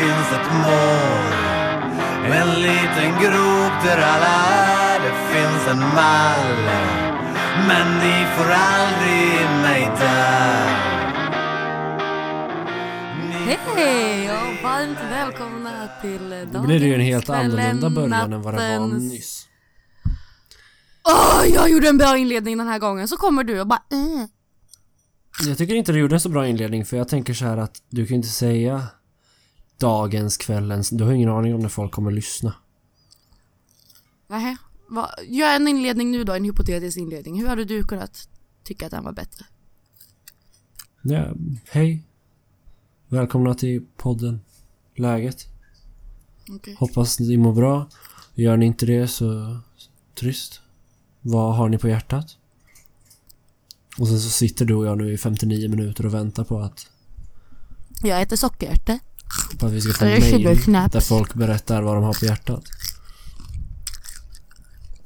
finns ett mål. En liten grop där alla är, det finns en mall. Men ni får aldrig in mig där. Hej och varmt välkomna till dagens Då blir det ju en helt kvällen, annorlunda början än vad det var nattens- nyss. Åh, jag gjorde en bra inledning den här gången, så kommer du och bara mm. Jag tycker inte du gjorde en så bra inledning för jag tänker så här att du kan ju inte säga dagens, kvällens, du har ingen aning om när folk kommer lyssna. Nähä, Va? Gör en inledning nu då, en hypotetisk inledning. Hur hade du kunnat tycka att den var bättre? Ja, hej. Välkomna till podden. Läget? Okej. Hoppas ni mår bra. Gör ni inte det så trist. Vad har ni på hjärtat? Och sen så sitter du och jag nu i 59 minuter och väntar på att, Jag äter sockerärtor. På att vi ska få mail där folk berättar vad de har på hjärtat.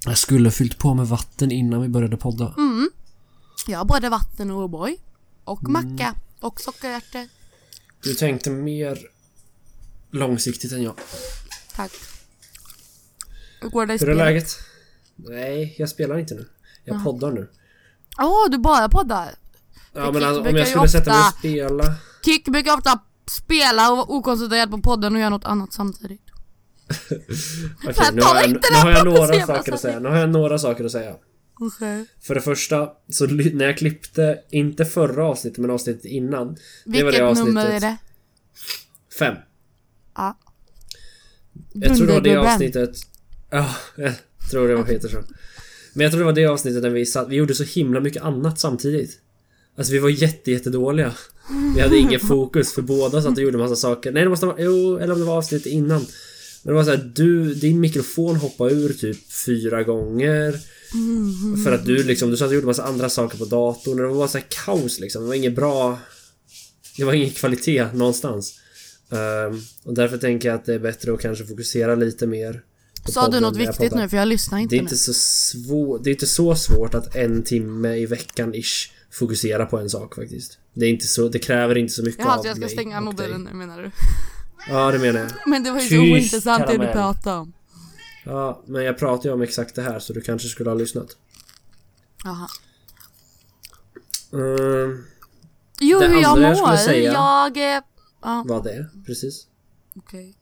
Jag skulle fyllt på med vatten innan vi började podda. Mm. Jag både vatten och O'boy. Och Mm. macka. Och sockerärtor. Du tänkte mer långsiktigt än jag. Tack. Hur går det i Hur är läget? Nej, jag spelar inte nu. Jag poddar nu. Åh, du bara poddar? Ja men alltså, om jag skulle sätta mig och spela... Kick brukar ofta spela och vara okoncentrerad på podden och göra något annat samtidigt. Okej, Fan, nu har jag, nu har jag några saker att säga. Nu har jag några saker att säga. Okej. För det första, så när jag klippte, inte förra avsnittet men avsnittet innan. Det var Vilket det avsnittet. nummer är det? Fem. Ja. Jag tror det var det avsnittet... Ja, jag tror det var Petersson. Men jag tror det var det avsnittet där vi satt, vi gjorde så himla mycket annat samtidigt. Alltså vi var jätte, jätte dåliga. Vi hade ingen fokus för båda satt och gjorde massa saker. Nej det måste vara, jo, eller om det var avsnittet innan. Men det var så här, du, din mikrofon hoppade ur typ fyra gånger. För att du liksom, du satt och gjorde massa andra saker på datorn. Det var så här kaos liksom. Det var inget bra... Det var ingen kvalitet någonstans. Ehm, och därför tänker jag att det är bättre att kanske fokusera lite mer. Sa du något viktigt nu? För jag lyssnar inte Det är nu. inte så svårt, det är inte så svårt att en timme i veckan ish fokusera på en sak faktiskt. Det är inte så, det kräver inte så mycket Jaha, av så jag ska mig stänga mobilen dig. nu menar du? Ja, det menar jag. Men det var ju så Tyst, ointressant det du pratade om. Ja, men jag pratar ju om exakt det här så du kanske skulle ha lyssnat. Jaha. Ehm, Jo, hur jag mår? jag skulle säga- Jag... Ja, vad det precis. okej.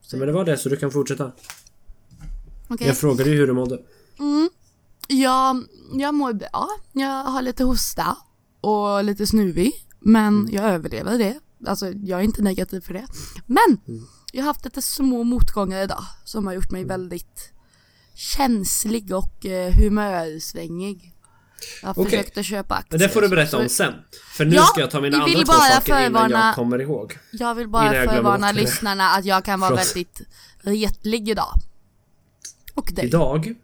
Så, men det var det, så du kan fortsätta. Okej. Jag frågade ju hur du mådde. Mm. Jag, jag mår bra. Jag har lite hosta och lite snuvig. Men Mm. jag överlever det. Alltså jag är inte negativ för det. Men Mm. jag har haft lite små motgångar idag som har gjort Mm. mig väldigt känslig och eh, humörsvängig. Jag Okej. försökte köpa aktier. Det får du berätta om sen. För nu Ja, ska jag ta mina andra två saker innan förvarna- jag kommer ihåg. Jag vill Innan bara jag förvarna lyssnarna att jag kan vara Förlåt. väldigt retlig idag. Och dig. Idag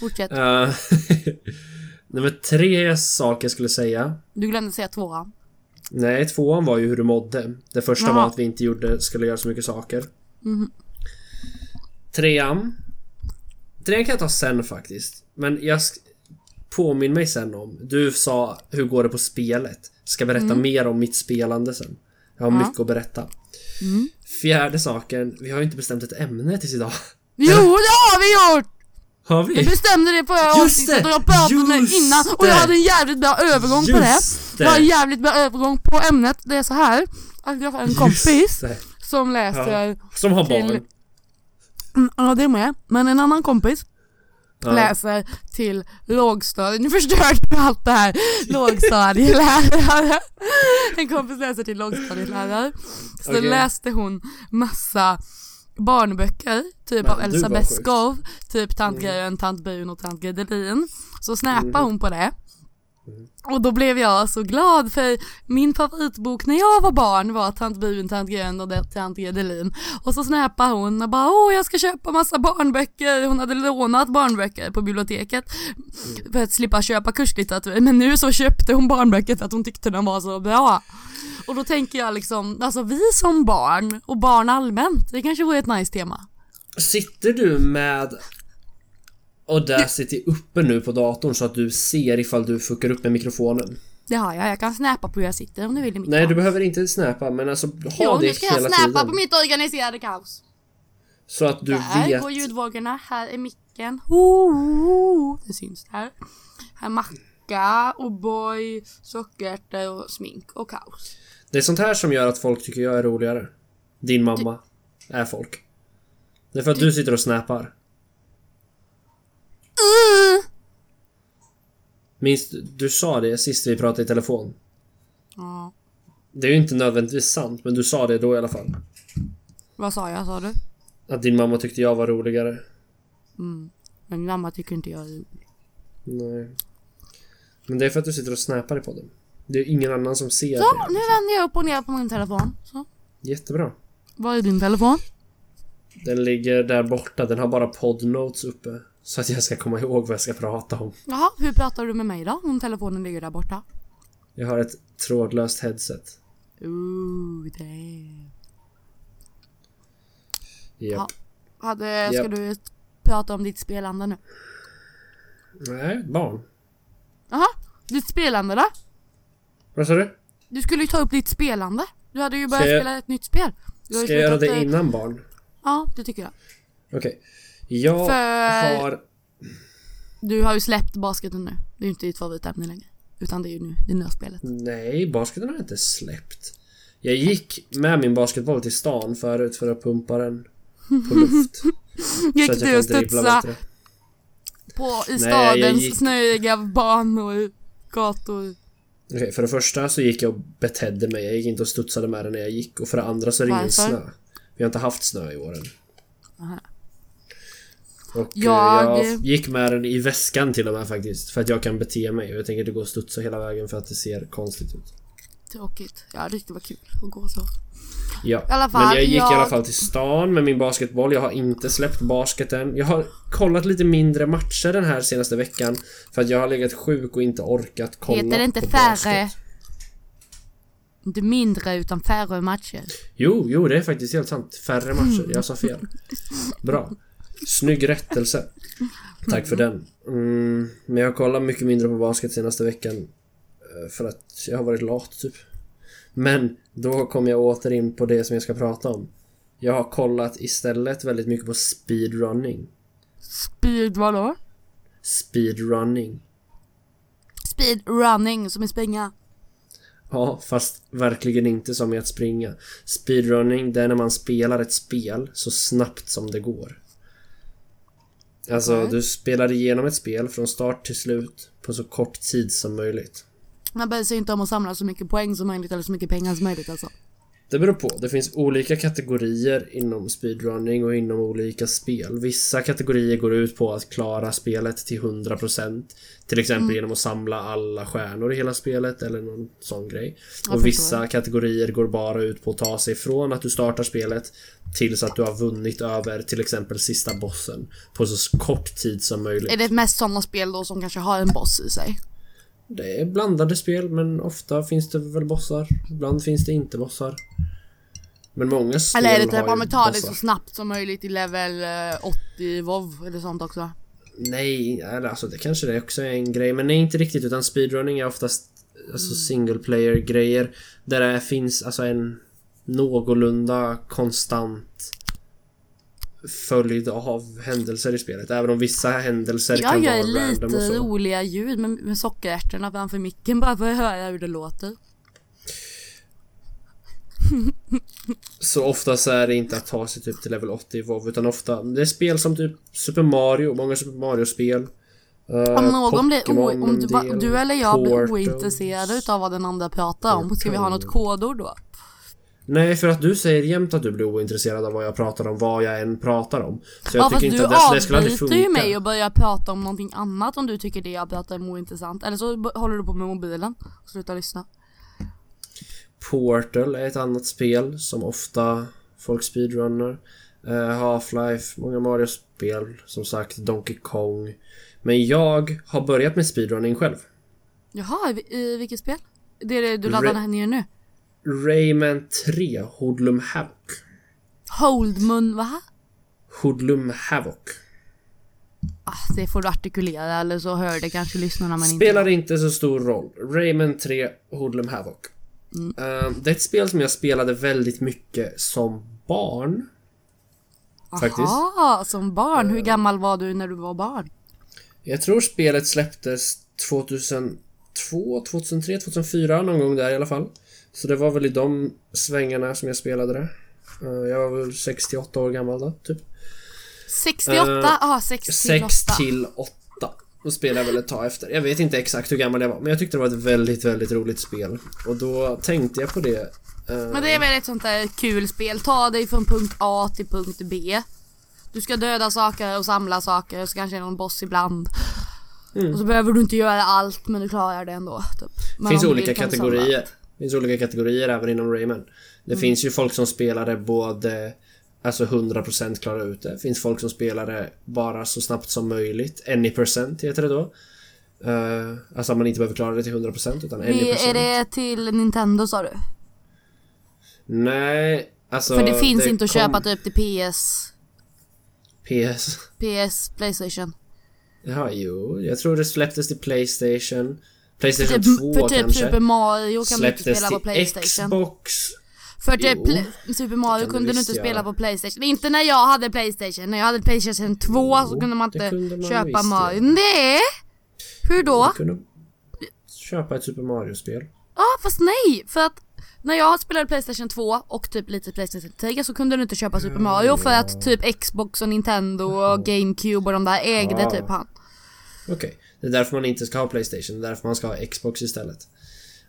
Fortsätt. Uh, nummer tre saker jag skulle säga. Du glömde säga tvåan. Nej, tvåan var ju hur du mådde. Det första Jaha. var att vi inte gjorde, skulle göra så mycket saker. Mhm. Trean. Trean kan jag ta sen faktiskt. Men jag sk- påminn mig sen om. Du sa hur går det på spelet? Ska berätta mer om mitt spelande sen. Jag har Mm. Ja. mycket att berätta. Mm. Fjärde saken. Vi har ju inte bestämt ett ämne tills idag. Jo, det har vi gjort! Har Vi vi? bestämde det Just avsnittet det! och jag pratade med Just innan och jag det! hade en jävligt bra övergång på det. Just Jag har en det! jävligt bra övergång på ämnet. Det är så här att jag har en kompis Just det. som läser... Som har Till- barn. Mm, Ja, det med. Men en annan kompis Ja. läser till lågstadiet. Nu förstörde du allt det här. Lågstadielärare. En kompis läser till lågstadielärare. Så Okej. läste hon massa barnböcker, typ Men av Elsa Beskow, typ Tant Grön, Tant Brun och Tant Gredelin. Så snappade Mm. hon på det. Och då blev jag så glad för min favoritbok när jag var barn var Tant Brun, Tant Grön och Tant Gredelin. Och så snappade hon och bara åh jag ska köpa massa barnböcker. Hon hade lånat barnböcker på biblioteket för att slippa köpa kurslitteratur. Men nu så köpte hon barnböcker för att hon tyckte de var så bra. Och då tänker jag liksom, alltså vi som barn och barn allmänt, det kanske vore ett nice tema. Sitter du med Audacity uppe nu på datorn så att du ser ifall du fuckar upp med mikrofonen? Det har jag. Jag kan snappa på hur jag sitter om du vill i mitt Nej, kaos. du behöver inte snappa men alltså ha Jo, det nu ska jag hela tiden. på mitt organiserade kaos. Så att du Där vet. går ljudvågorna. Här är micken. Oh, det syns där. Här macka, O'boy, sockerärtor och smink och kaos. Det är sånt här som gör att folk tycker jag är roligare. Din mamma är folk. Det är för att du sitter och snappar. Minns du, du sa det sist vi pratade i telefon. Ja. Det är ju inte nödvändigtvis sant, men du sa det då i alla fall. Vad sa jag sa du? Att din mamma tyckte jag var roligare. Men min mamma tycker inte jag är Nej. Men det är för att du sitter och snappar i podden. Det är ingen annan som ser Så, det. nu vänder jag upp och ner på min telefon. Så. Jättebra. Var är din telefon? Den ligger där borta, den har bara podnotes uppe. Så att jag ska komma ihåg vad jag ska prata om. Jaha, hur pratar du med mig då? Om telefonen ligger där borta? Jag har ett trådlöst headset. Ooh, damn. Japp. Hade, ska Japp. du prata om ditt spelande nu? Nej, barn. Jaha, ditt spelande då? Vad sa du? Du skulle ju ta upp ditt spelande. Du hade ju börjat jag- spela ett nytt spel. Ska jag göra det innan barn? Ja, det tycker jag. Okej. Jag För- har... Du har ju släppt basketen nu. Det är ju inte ditt favoritämne längre. Utan det är ju nu det nya spelet. Nej, basketen har jag inte släppt. Jag gick med min basketboll till stan förut för att pumpa den på luft. Gick du och jag kan dribbla studsa bättre. på, i stadens gick- snöiga banor, gator? Okej, för det första så gick jag och betedde mig. Jag gick inte och studsade med den när jag gick. Och för det andra så är det ingen snö. Vi har inte haft snö i år än. Aha. Och eh, Jag- jag gick med den i väskan till och med faktiskt. För att jag kan bete mig. Och jag tänker inte gå och studsa hela vägen för att det ser konstigt ut. Tråkigt. Ja, det var kul att gå så. Ja, fall, men jag gick jag- i alla fall till stan med min basketboll. Jag har inte släppt basketen. Jag har kollat lite mindre matcher den här senaste veckan. För att jag har legat sjuk och inte orkat kolla Heter det inte på färre? basket. Inte mindre utan färre matcher. Jo, jo, det är faktiskt helt sant. Färre matcher. Jag sa fel. Bra. Snygg rättelse. Tack för den. Mm, men jag har kollat mycket mindre på basket senaste veckan. Eh, För att jag har varit lat, typ. Men då kommer jag åter in på det som jag ska prata om. Jag har kollat istället väldigt mycket på speedrunning. Speed vadå? Speedrunning. Speed running som i springa. Ja, fast verkligen inte som i att springa. Speedrunning, det är när man spelar ett spel så snabbt som det går. Alltså, Okej. du spelar igenom ett spel från start till slut på så kort tid som möjligt. Man bryr sig inte om att samla så mycket poäng som möjligt eller så mycket pengar som möjligt alltså. Det beror på. Det finns olika kategorier inom speedrunning och inom olika spel. Vissa kategorier går ut på att klara spelet till 100% Till exempel Mm. genom att samla alla stjärnor i hela spelet eller någon sån grej. Jag och vissa kategorier går bara ut på att ta sig från att du startar spelet tills att du har vunnit över till exempel sista bossen på så kort tid som möjligt. Är det mest sådana spel då som kanske har en boss i sig? Det är blandade spel men ofta finns det väl bossar. Ibland finns det inte bossar. Men många spel Eller är det typ man tar det så snabbt som möjligt i level eh, 80 WoW eller sånt också? Nej, alltså det kanske det också är en grej men nej inte riktigt utan speedrunning är oftast alltså single player grejer där det finns alltså en någorlunda konstant följd av händelser i spelet. Även om vissa händelser Jag kan gör vara random och lite så. roliga ljud med, med sockerärtorna framför micken bara för att höra hur det låter. Så ofta så är det inte att ta sig typ till level 80 i WoW utan ofta det är spel som typ Super Mario, många Super Mario-spel. Eh, Om någon blir om du, du eller jag blir ointresserade utav vad den andra pratar om, ska vi ha något kodord då? Nej, för att du säger jämt att du blir ointresserad av vad jag pratar om, vad jag än pratar om. Så jag Ja tycker inte att det, det skulle aldrig funka. ju mig och börjar prata om någonting annat om du tycker det jag pratar om är ointressant. Eller så håller du på med mobilen och slutar lyssna. Portal är ett annat spel som ofta folk speedrunner. Eh, Half-Life, många Mario-spel, som sagt Donkey Kong. Men jag har börjat med speedrunning själv. Jaha, i, i vilket spel? Det är det du laddar Re- ner nu? Rayman 3, Hoodlum Havoc. Holdmun, va? Hoodlum Havoc. ah, det får du artikulera eller så hör det kanske lyssnarna men inte Spelar inte så stor roll. Rayman 3, Hoodlum Havoc. Eh, det är ett spel som jag spelade väldigt mycket som barn. faktiskt. Jaha, som barn. Hur gammal var du när du var barn? Jag tror spelet släpptes 2002, 2003, 2004 någon gång där i alla fall. Så det var väl i de svängarna som jag spelade det. Eh, Jag var väl 68 år gammal då, typ. 68? Eh, Ja, 6 till 8. 6 till 8. Då spelade jag väl ett tag efter. Jag vet inte exakt hur gammal jag var, men jag tyckte det var ett väldigt, väldigt roligt spel. Och då tänkte jag på det. eh, Men det är väl ett sånt där kul spel. Ta dig från punkt A till punkt B. Du ska döda saker och samla saker och så kanske är det någon boss ibland. Mm. Och så behöver du inte göra allt men du klarar det ändå. Typ. Men finns olika kategorier. Det finns olika kategorier även inom Rayman. Det Mm. finns ju folk som spelar det både Alltså 100% klarar ut det. Det finns folk som spelar det bara så snabbt som möjligt. Any percent heter det då. Uh, alltså man inte behöver klara det till 100% utan any Det, är percent. det till Nintendo sa du? Nej, alltså... För det finns inte att kom- köpa typ till PS, PS. PS, Playstation. Ja, jo. Jag tror det släpptes till Playstation. Playstation Typ, 2 för typ kanske. Super Mario kan du inte spela på Playstation. Xbox. För typ Jo, Super Mario kunde du inte spela på Playstation. Inte när jag hade Playstation. När jag hade Playstation 2 så Jo, kunde man inte kunde man köpa Mario. Nej! Hur då? Du kunde köpa ett Super Mario-spel. Ja fast nej! För att när jag spelade Playstation 2 och typ lite Playstation 3 så kunde du inte köpa Super Mario för att typ Xbox och Nintendo och GameCube och de där ägde Ja. typ han. Okej. Det är därför man inte ska ha Playstation. Det är därför man ska ha Xbox istället.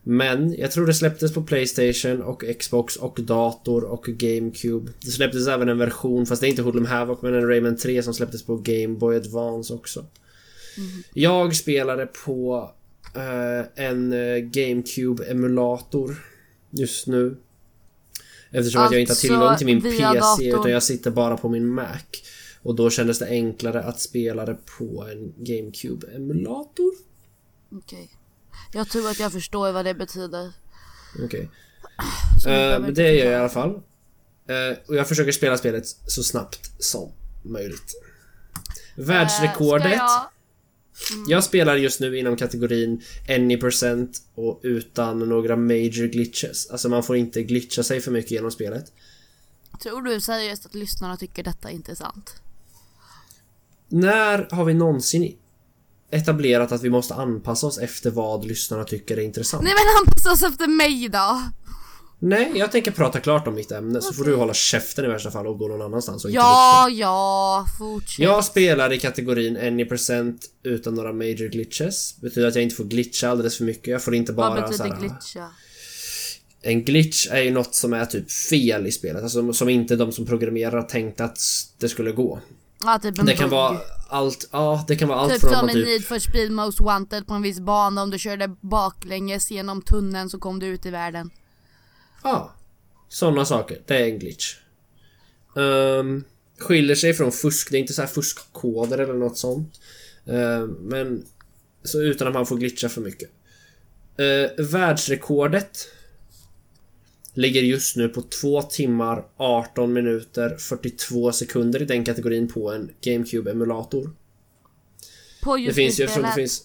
Men jag tror det släpptes på Playstation och Xbox och dator och GameCube. Det släpptes även en version, fast det är inte Hoodlum Havoc, men en Rayman 3 som släpptes på Game Boy Advance också. Jag spelade på eh, en eh, GameCube-emulator just nu. Eftersom att jag inte har Alltså, tillgång till min via PC datorn. utan jag sitter bara på min Mac. Och då kändes det enklare att spela det på en GameCube-emulator. Okej. Jag tror att jag förstår vad det betyder. Okej. Så jag Eh, det gör jag i alla fall. Eh, och jag försöker spela spelet så snabbt som möjligt. Världsrekordet. Eh, ska jag... jag... spelar just nu inom kategorin any percent och utan några major glitches. Alltså man får inte glitcha sig för mycket genom spelet. Tror du seriöst att lyssnarna tycker detta är intressant? När har vi någonsin etablerat att vi måste anpassa oss efter vad lyssnarna tycker är intressant? Nej men anpassa oss efter mig då! Nej, jag tänker prata klart om mitt ämne så får du hålla käften i värsta fall och gå någon annanstans och inte Ja, ja, fortsätt. Jag spelar i kategorin any percent utan några major glitches. Betyder att jag inte får glitcha alldeles för mycket. Jag får inte Vad bara betyder såhär, glitcha? En glitch är ju något som är typ fel i spelet. Alltså som inte de som programmerar tänkt att det skulle gå. Ja, typ en Det kan bugg. vara allt, ja det kan vara allt Typ från som i typ... Need for Speed Most Wanted på en viss bana. Om du körde baklänges genom tunneln så kom du ut i världen. Ja. Sådana saker. Det är en glitch. Um, skiljer sig från fusk. Det är inte så här fuskkoder eller något sånt. Ehm, men så utan att man får glitcha för mycket. Uh, världsrekordet ligger just nu på 2 timmar 18 minuter 42 sekunder i den kategorin på en GameCube-emulator. På Det just finns ju, det för det spelet. finns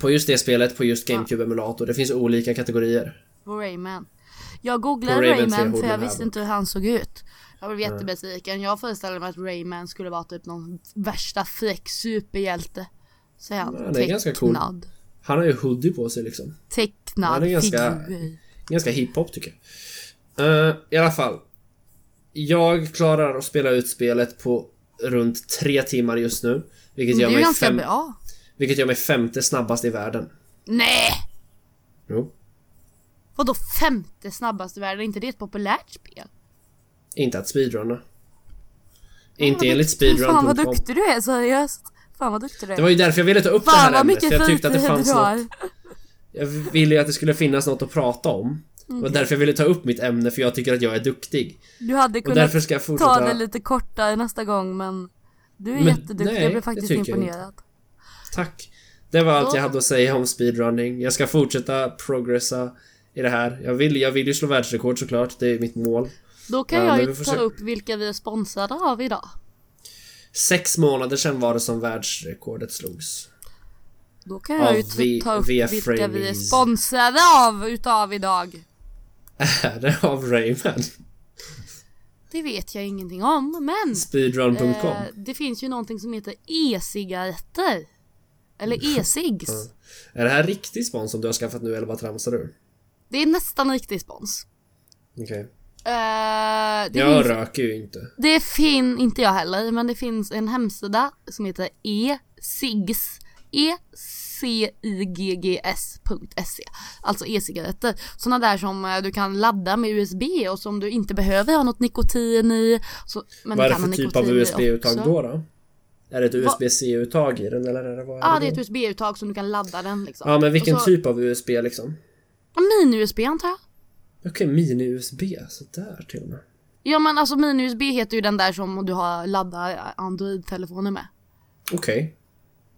på just det spelet, på just GameCube-emulator. Det finns olika kategorier. På Rayman. Jag googlade På Rayman Rayman, 3 för jag visste inte hur han såg ut. Jag blev jättebesviken. Jag föreställde mig att Rayman skulle vara typ någon värsta fräck superhjälte. Så är han Ja, det är ganska cool. Han har ju hoodie på sig liksom. Tecknad Ja, det är ganska- figur. Ganska hiphop tycker jag. Eh, I alla fall. Jag klarar att spela ut spelet på runt tre timmar just nu. Vilket Det gör, mig fem, bra. vilket gör mig femte snabbast i världen. Nej! Jo. Vadå femte snabbast i världen? Är inte det ett populärt spel? Inte att speedrunna. Inte Fan, vad enligt duktig- Fan vad speedrun.com. duktig du är seriöst. Fan vad duktig du är. Det var ju därför jag ville ta upp det Fan här vad ämnet. För jag tyckte att det fanns något. Jag ville ju att det skulle finnas något att prata om. Det var därför jag ville ta upp mitt ämne, för jag tycker att jag är duktig. Du hade Och kunnat ta det lite kortare nästa gång men du är Men jätteduktig, nej, jag blev faktiskt imponerad. Tack. Det var allt Då- jag hade att säga om speedrunning. Jag ska fortsätta progressa i det här. Jag vill, jag vill ju slå världsrekord såklart, det är mitt mål. Då kan Ja, jag ju ta se. upp vilka vi är sponsrade av idag. Sex månader sedan var det som världsrekordet slogs. Då kan jag ju V- ta upp VF vilka vi är sponsrade av utav idag. Är det av Rayman? Det vet jag ingenting om, men Speedrun.com? eh, det finns ju någonting som heter e-cigaretter. Eller e-cigs. Är det här riktig spons som du har skaffat nu eller bara tramsar du? Det är nästan riktig spons. Okej. Eh, det, Jag finns, röker ju inte. det fin, inte jag heller, men det finns en hemsida som heter e-cigs. E-C-I-G-G-S.se Alltså e-cigaretter. Såna där som eh, du kan ladda med USB och som du inte behöver ha något nikotin i. Så, men Vad är det för typ av USB-uttag då, då? Är det ett USB-C-uttag i den eller är vad är Ja, det är ett USB-uttag som du kan ladda den liksom. Ja, men vilken så- typ av USB liksom? Mini-USB antar jag. Okej, mini-USB. Sådär till och med. Ja men alltså mini-USB heter ju den där som du har laddat Android-telefoner med. Okej.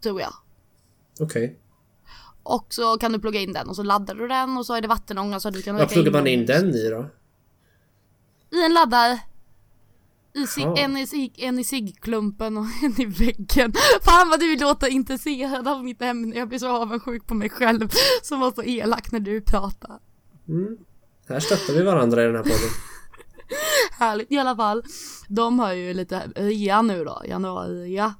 Tror jag. Okej. Och så kan du plugga in den och så laddar du den och så är det vattenånga så du kan Vad pluggar man in den i då? I en laddare. I sig, en, i, sig- en i ciggklumpen och en i väggen. Fan vad du låter intresserad av mitt ämne. Jag blir så avundsjuk på mig själv som var så elak när du pratar. Här stöttar vi varandra i den här podden. Härligt i alla fall. De har ju lite rea nu då, januari-rea.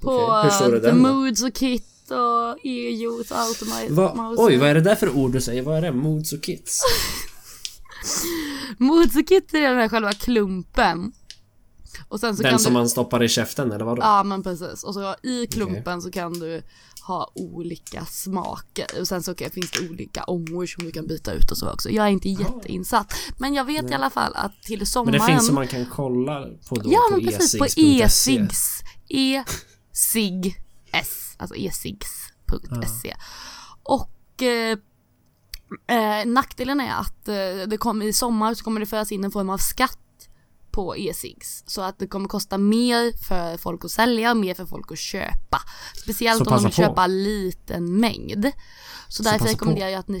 På Okej, hur står det eh, The den? Moods och Kit och EUs Ultimate Va? Mouse. Oj, vad är det där för ord du säger? Vad är det? Moods och kits? Moods och Kit är den här själva klumpen. Och sen så Den kan som du... man stoppar i käften eller vadå? Ja men precis. Och så i klumpen så kan du ha olika smaker. Och sen så kan- finns det olika ångor som du kan byta ut och så också. Jag är inte jätteinsatt. Men jag vet i alla fall att till Men sommaren. det finns som man kan kolla på då Ja på men precis på e-cigs. E-cig-s. Alltså e-cigs.se. Och eh, eh, nackdelen är att eh, det kommer i sommar så kommer det föras in en form av skatt på e-cigs. Så att det kommer kosta mer för folk att sälja, mer för folk att köpa. Speciellt Så om de vill på. köpa liten mängd. Så, därför passa rekommenderar på. jag att ni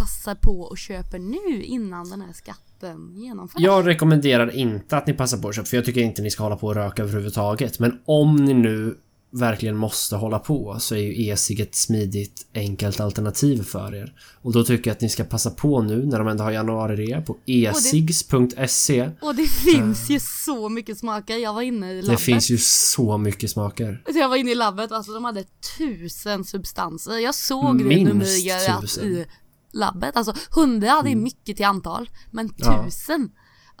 passar på och köper nu innan den här skatten genomförs. Jag rekommenderar inte att ni passar på att köpa för jag tycker inte ni ska hålla på och röka överhuvudtaget. Men om ni nu verkligen måste hålla på så är ju e-cig ett smidigt, enkelt alternativ för er. Och då tycker jag att ni ska passa på nu när de ändå har januari-rea på e-cigs.se. Och det finns ju så mycket smaker. Jag var inne i Det labbet. finns ju så mycket smaker. Jag var inne i labbet, alltså de hade tusen substanser. Jag såg det Minst numrerat tusen. i labbet. Alltså hundra, det är mycket till antal. Men Ja.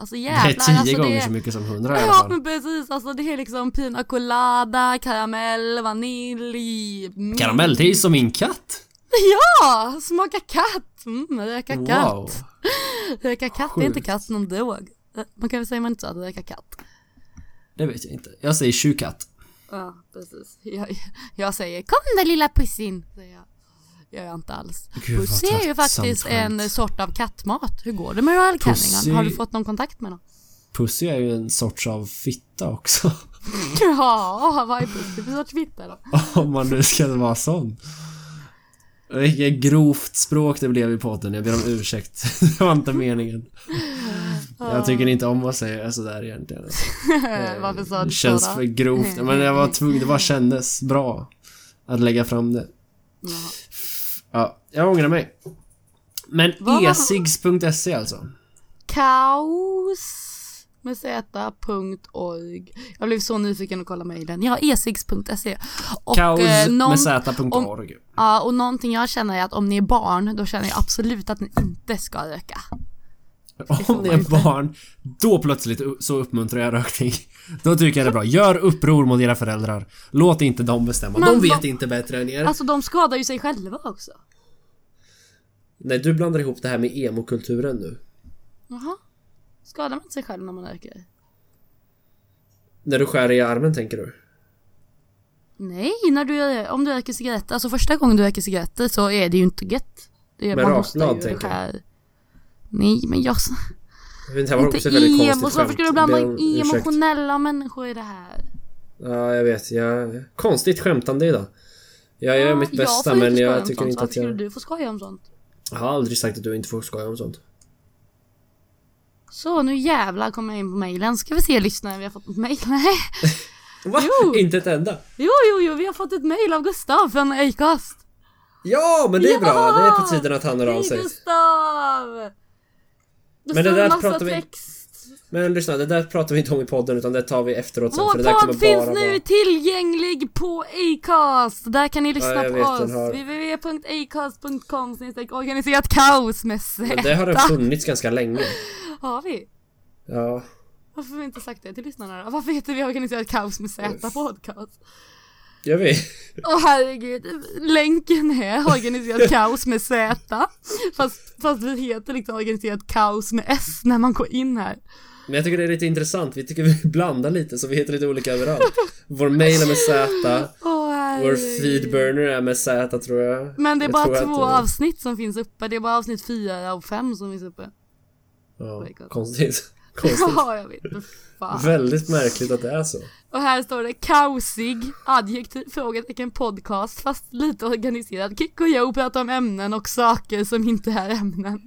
Alltså Det jävlar. är tio alltså, gånger det... så mycket som hundra i alla Ja fall. men precis, alltså det är liksom pina colada, karamell, vanilj, mint. Karamellte som min katt! Ja! Smaka katt! Mm, röka katt. Wow! Röka katt är inte Sjukt. katt någon drog. Man kan väl säga man inte så att röka katt. Det vet jag inte. Jag säger tjurkatt. Ja, precis. Jag, jag säger kom där lilla pussin, säger jag. Gör jag inte alls. Gud, Pussy är ju faktiskt en skämt. sort av kattmat. Hur går det med Royal Pussy-? Har du fått någon kontakt med någon? Pussy är ju en sorts av fitta också. Ja, vad är Pussy för sorts fitta då? Om man nu ska vara sån. Vilket grovt språk det blev i podden. Jag ber om ursäkt. Det var inte meningen. Jag tycker inte om att säga sådär egentligen. Varför sa Det du känns så för då? grovt. Men jag var tvungen. Det bara kändes bra. Att lägga fram det. Jaha. Ja, jag ångrar mig. Men esigs.se alltså. Kaos med z.org. Jag blev så nyfiken att kolla mejlen. Ja, esigs.se. Och, Kaos eh, någon- med z.org. Ja, och någonting jag känner är att om ni är barn, då känner jag absolut att ni inte ska röka. Om ni är barn, då plötsligt så uppmuntrar jag rökning. Då tycker jag det är bra. Gör uppror mot era föräldrar. Låt inte dem bestämma. Men de vet vad- inte bättre än er. Alltså de skadar ju sig själva också. Nej, du blandar ihop det här med emokulturen nu. Jaha. Skadar man sig själv när man röker? När du skär i armen tänker du? Nej, när du, om du röker cigaretter, alltså första gången du röker cigaretter så är det ju inte gött. Det är, Med man rakblad, tänker du? Nej, men jag... Inte, emo, så varför ska du blanda in emotionella människor i det här? Ja, jag vet. Jag... Konstigt skämtande idag. Jag gör mitt bästa jag men jag tycker inte Varför att skulle jag... du få skoja om sånt? Jag har aldrig sagt att du inte får skoja om sånt. Så, nu jävlar kommer jag in på mejlen. Ska vi se lyssnare, vi har fått ett mejl. Nej. Va? Jo. Inte ett enda? Jo, jo, jo, vi har fått ett mail av Gustav från Acast. Ja, men det är bra. Det är på tiden att han hör av sig. Gustav! Det Men det där massa pratar vi- text. Men lyssna, det där pratar vi inte om i podden utan det tar vi efteråt sen. Vår för det där kommer podd finns bara nu vara... tillgänglig på Acast. Där kan ni lyssna Ja, på vet, oss. har- www.acast.com organiserat kaos med Z. Men det har den funnits ganska länge. Har vi? Ja. Varför har vi inte sagt det till lyssnarna då? Varför heter vi organiserat kaos med Z podcast? Jag vet. Åh herregud, länken är organiserat kaos med Z. Fast, fast vi heter liksom organiserat kaos med S när man går in här. Men jag tycker det är lite intressant. Vi tycker vi blandar lite så vi heter lite olika överallt. Vår mail är med Z. Åh Vår feedburner är med Z tror jag. Men det är Jag bara att två det- avsnitt som finns uppe. Det är bara avsnitt fyra och fem som finns uppe. Ja, konstigt. Konstigt. Ja, jag vet inte. Fan. Väldigt märkligt att det är så. Och här står det kaosig, adjektiv, frågetecken podcast, fast lite organiserad. Kick och Joe pratar om ämnen och saker som inte är ämnen.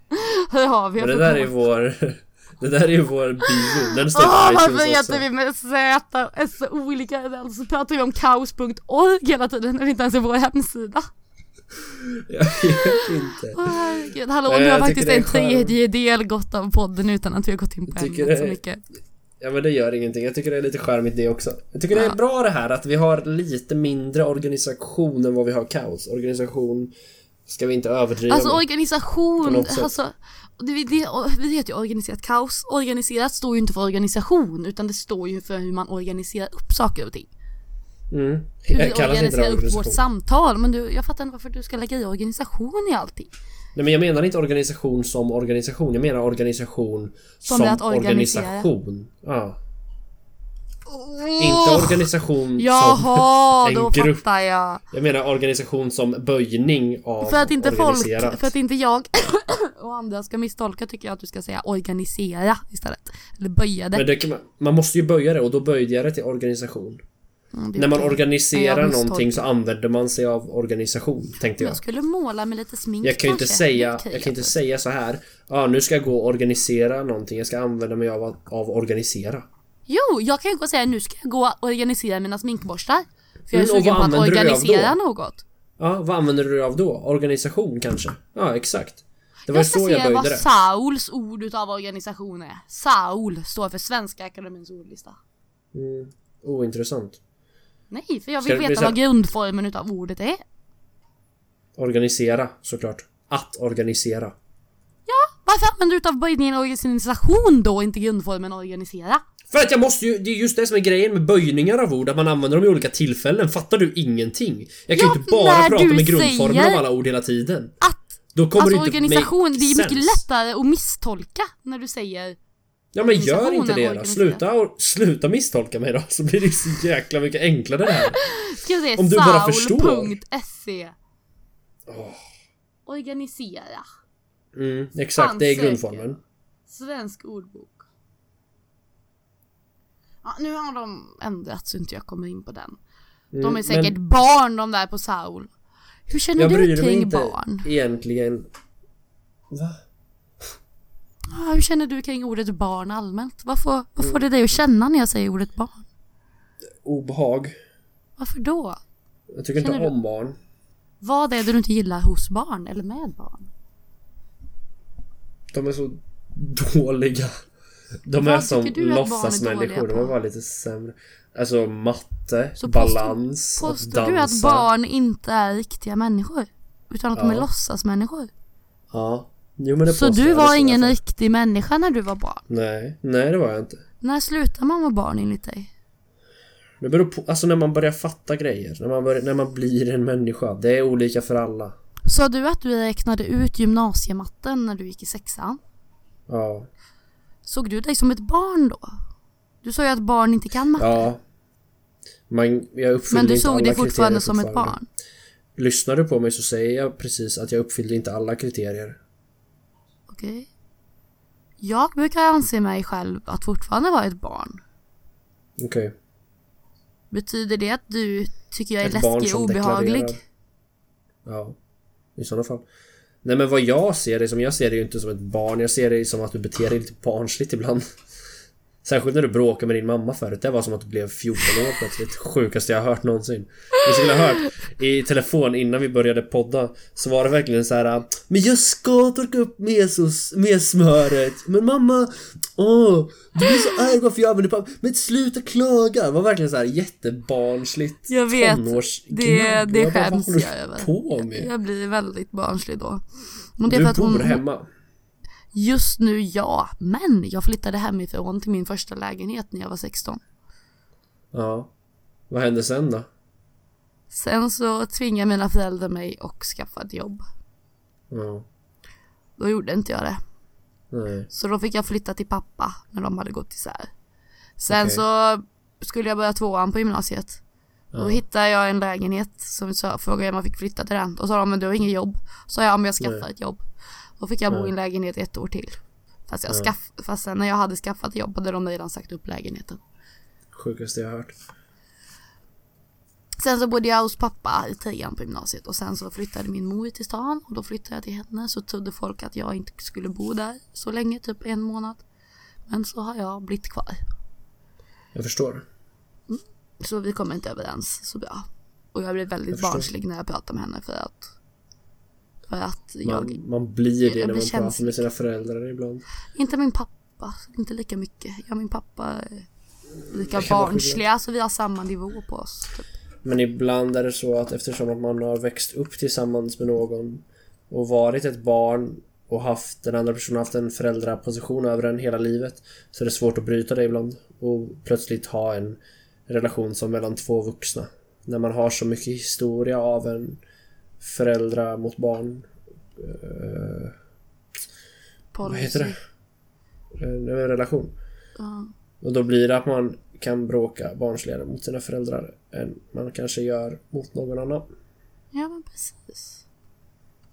Här har vi Men det där är vår... Det där är ju vår bio. Den står på varför heter vi med Z och S och olika så pratar vi om kaos.org hela tiden när det inte ens är vår hemsida. Jag vet inte. Åh herregud, hallå nu har faktiskt en tredjedel gått av podden utan att vi har gått in på ämnet så är- mycket. Ja men det gör ingenting. Jag tycker det är lite charmigt det också. Jag tycker det är Ja. bra det här att vi har lite mindre organisation än vad vi har kaos. Organisation ska vi inte överdriva Alltså med. Organisation, alltså det, det, vi heter ju organiserat kaos. Organiserat står ju inte för organisation utan det står ju för hur man organiserar upp saker och ting. Mm. Hur vi organiserar upp vårt samtal. Men du, jag fattar inte varför du ska lägga i organisation i allting. Nej men jag menar inte organisation som organisation. Jag menar organisation Som som, att organisation. Ja. Inte organisation Jaha, som då en grupp. fattar jag. Jag menar organisation som böjning av För att inte organiserat. folk, för att inte jag och andra ska misstolka tycker jag att du ska säga organisera istället. Eller böja det. Men det man, man måste ju böja det och då böjde jag det till organisation. Mm, det är När man organiserar jag någonting så använder man sig av organisation, tänkte jag. Jag skulle måla med lite smink Jag kan ju inte säga, Det är jag kan inte säga så här. Ja, nu ska jag gå och organisera någonting. Jag ska använda mig av, av organisera. Jo, jag kan ju gå och säga nu ska jag gå och organisera mina sminkborstar. För jag är Mm, sugen på att organisera något. Ja, vad använder du av då? Organisation kanske? Ja, exakt. Det var ju Jag ska så jag se vad böjde det. Sauls ord utav organisation är. Saul står för Svenska Akademins ordlista. Mm, ointressant. Nej, för jag vill veta vad grundformen utav ordet är. Organisera, såklart. Att organisera. Varför använder du utav böjningen organisation då, inte grundformen organisera? För att jag måste ju, det är just det som är grejen med böjningar av ord, att man använder dem i olika tillfällen. Fattar du ingenting? Jag kan Ja, ju inte bara prata med grundformen av alla ord hela tiden. Att Då kommer Alltså det inte organisation, det är ju mycket sense. lättare att misstolka när du säger Ja men gör inte det då. Sluta, och- sluta misstolka mig då, så blir det så jäkla mycket enklare det här. Ska säga Om du bara förstår. saul.se Åh. Organisera. Mm, exakt, det är grundformen. Svensk ordbok. Ja, nu har de ändrat så inte jag kommer in på den. De Mm, är säkert men barn de där på Saul. Hur känner jag du kring barn? egentligen. Va? Ja, hur känner du kring ordet barn allmänt? Vad får, vad Mm. får det dig att känna när jag säger ordet barn? Obehag. Varför då? Jag tycker inte Känner du- om barn. Vad är det du inte gillar hos barn eller med barn? De är så dåliga. De Vad är som du är låtsasmänniskor, de är bara lite sämre. Alltså matte, Så påstår- balans, att Påstår dansa. du att barn inte är riktiga människor? Utan att de är Ja. låtsasmänniskor? Ja. Jo men det Så du var ingen riktig människa när du var barn? Nej, nej det var jag inte. När slutar man vara barn enligt dig? Det beror på, alltså när man börjar fatta grejer, när man, börjar, när man blir en människa. Det är olika för alla. Sa du att du räknade ut gymnasiematten när du gick i sexan? Ja. Såg du dig som ett barn då? Du sa ju att barn inte kan matte. Ja. Man, jag men du såg dig fortfarande som ett barn? Lyssnar du på mig så säger jag precis att jag uppfyllde inte alla kriterier. Okej. Jag brukar anse mig själv att fortfarande vara ett barn. Okej. Betyder det att du tycker jag är Ett läskig och obehaglig? deklarerar. Ja. I sådana fall. Nej men vad jag ser det som, jag ser det ju inte som ett barn. Jag ser det som att du beter dig lite barnsligt ibland. Särskilt när du bråkade med din mamma förut. Det var som att du blev 14 år plötsligt. Sjukaste jag har hört någonsin. Ni skulle ha hört i telefon innan vi började podda så var det verkligen så här. Men jag ska torka upp mesos, med smöret. Men mamma, åh, du blir så arg varför jag använder papper. Men sluta klaga. Det var verkligen så här jättebarnsligt Jag vet, det, det Jag skäms jag över. på med? Jag blir väldigt barnslig då. Men det är Du för att bor hon, hemma. Just nu ja, men jag flyttade hemifrån till min första lägenhet när jag var 16. Ja. Vad hände sen då? Sen så tvingade mina föräldrar mig att skaffa ett jobb. Ja. Då gjorde inte jag det. Nej. Så då fick jag flytta till pappa när de hade gått isär. Sen Okej. så skulle jag börja tvåan på gymnasiet. Då Ja. hittade jag en lägenhet som sa, frågade om jag fick flytta till den. Och sa de, men du har inget jobb. Så jag, men jag skaffar Nej. ett jobb. Då fick jag bo i en lägenhet ett år till. Fast, jag Ja. skaff, fast sen när jag hade skaffat jobb hade de redan sagt upp lägenheten. Sjukaste jag hört. Sen så bodde jag hos pappa i trean på gymnasiet och sen så flyttade min mor till stan och då flyttade jag till henne så trodde folk att jag inte skulle bo där så länge, typ en månad. Men så har jag blivit kvar. Jag förstår. Så vi kommer inte överens så bra. Och jag blev väldigt Jag barnslig när jag pratade med henne för att för att jag, Man, man blir det Jag när blir man pratar känslig. med sina föräldrar ibland. inte min pappa, inte lika mycket. Jag och min pappa är lika barnsliga så vi har samma nivå på oss. Typ. Men ibland är det så att eftersom att man har växt upp tillsammans med någon och varit ett barn och haft den andra personen haft en föräldraposition över en hela livet så är det svårt att bryta det ibland och plötsligt ha en relation som mellan två vuxna. När man har så mycket historia av en föräldrar mot barn. Eh, vad heter det? En, en relation. Ja. Och då blir det att man kan bråka barnsligare mot sina föräldrar än man kanske gör mot någon annan. ja men precis.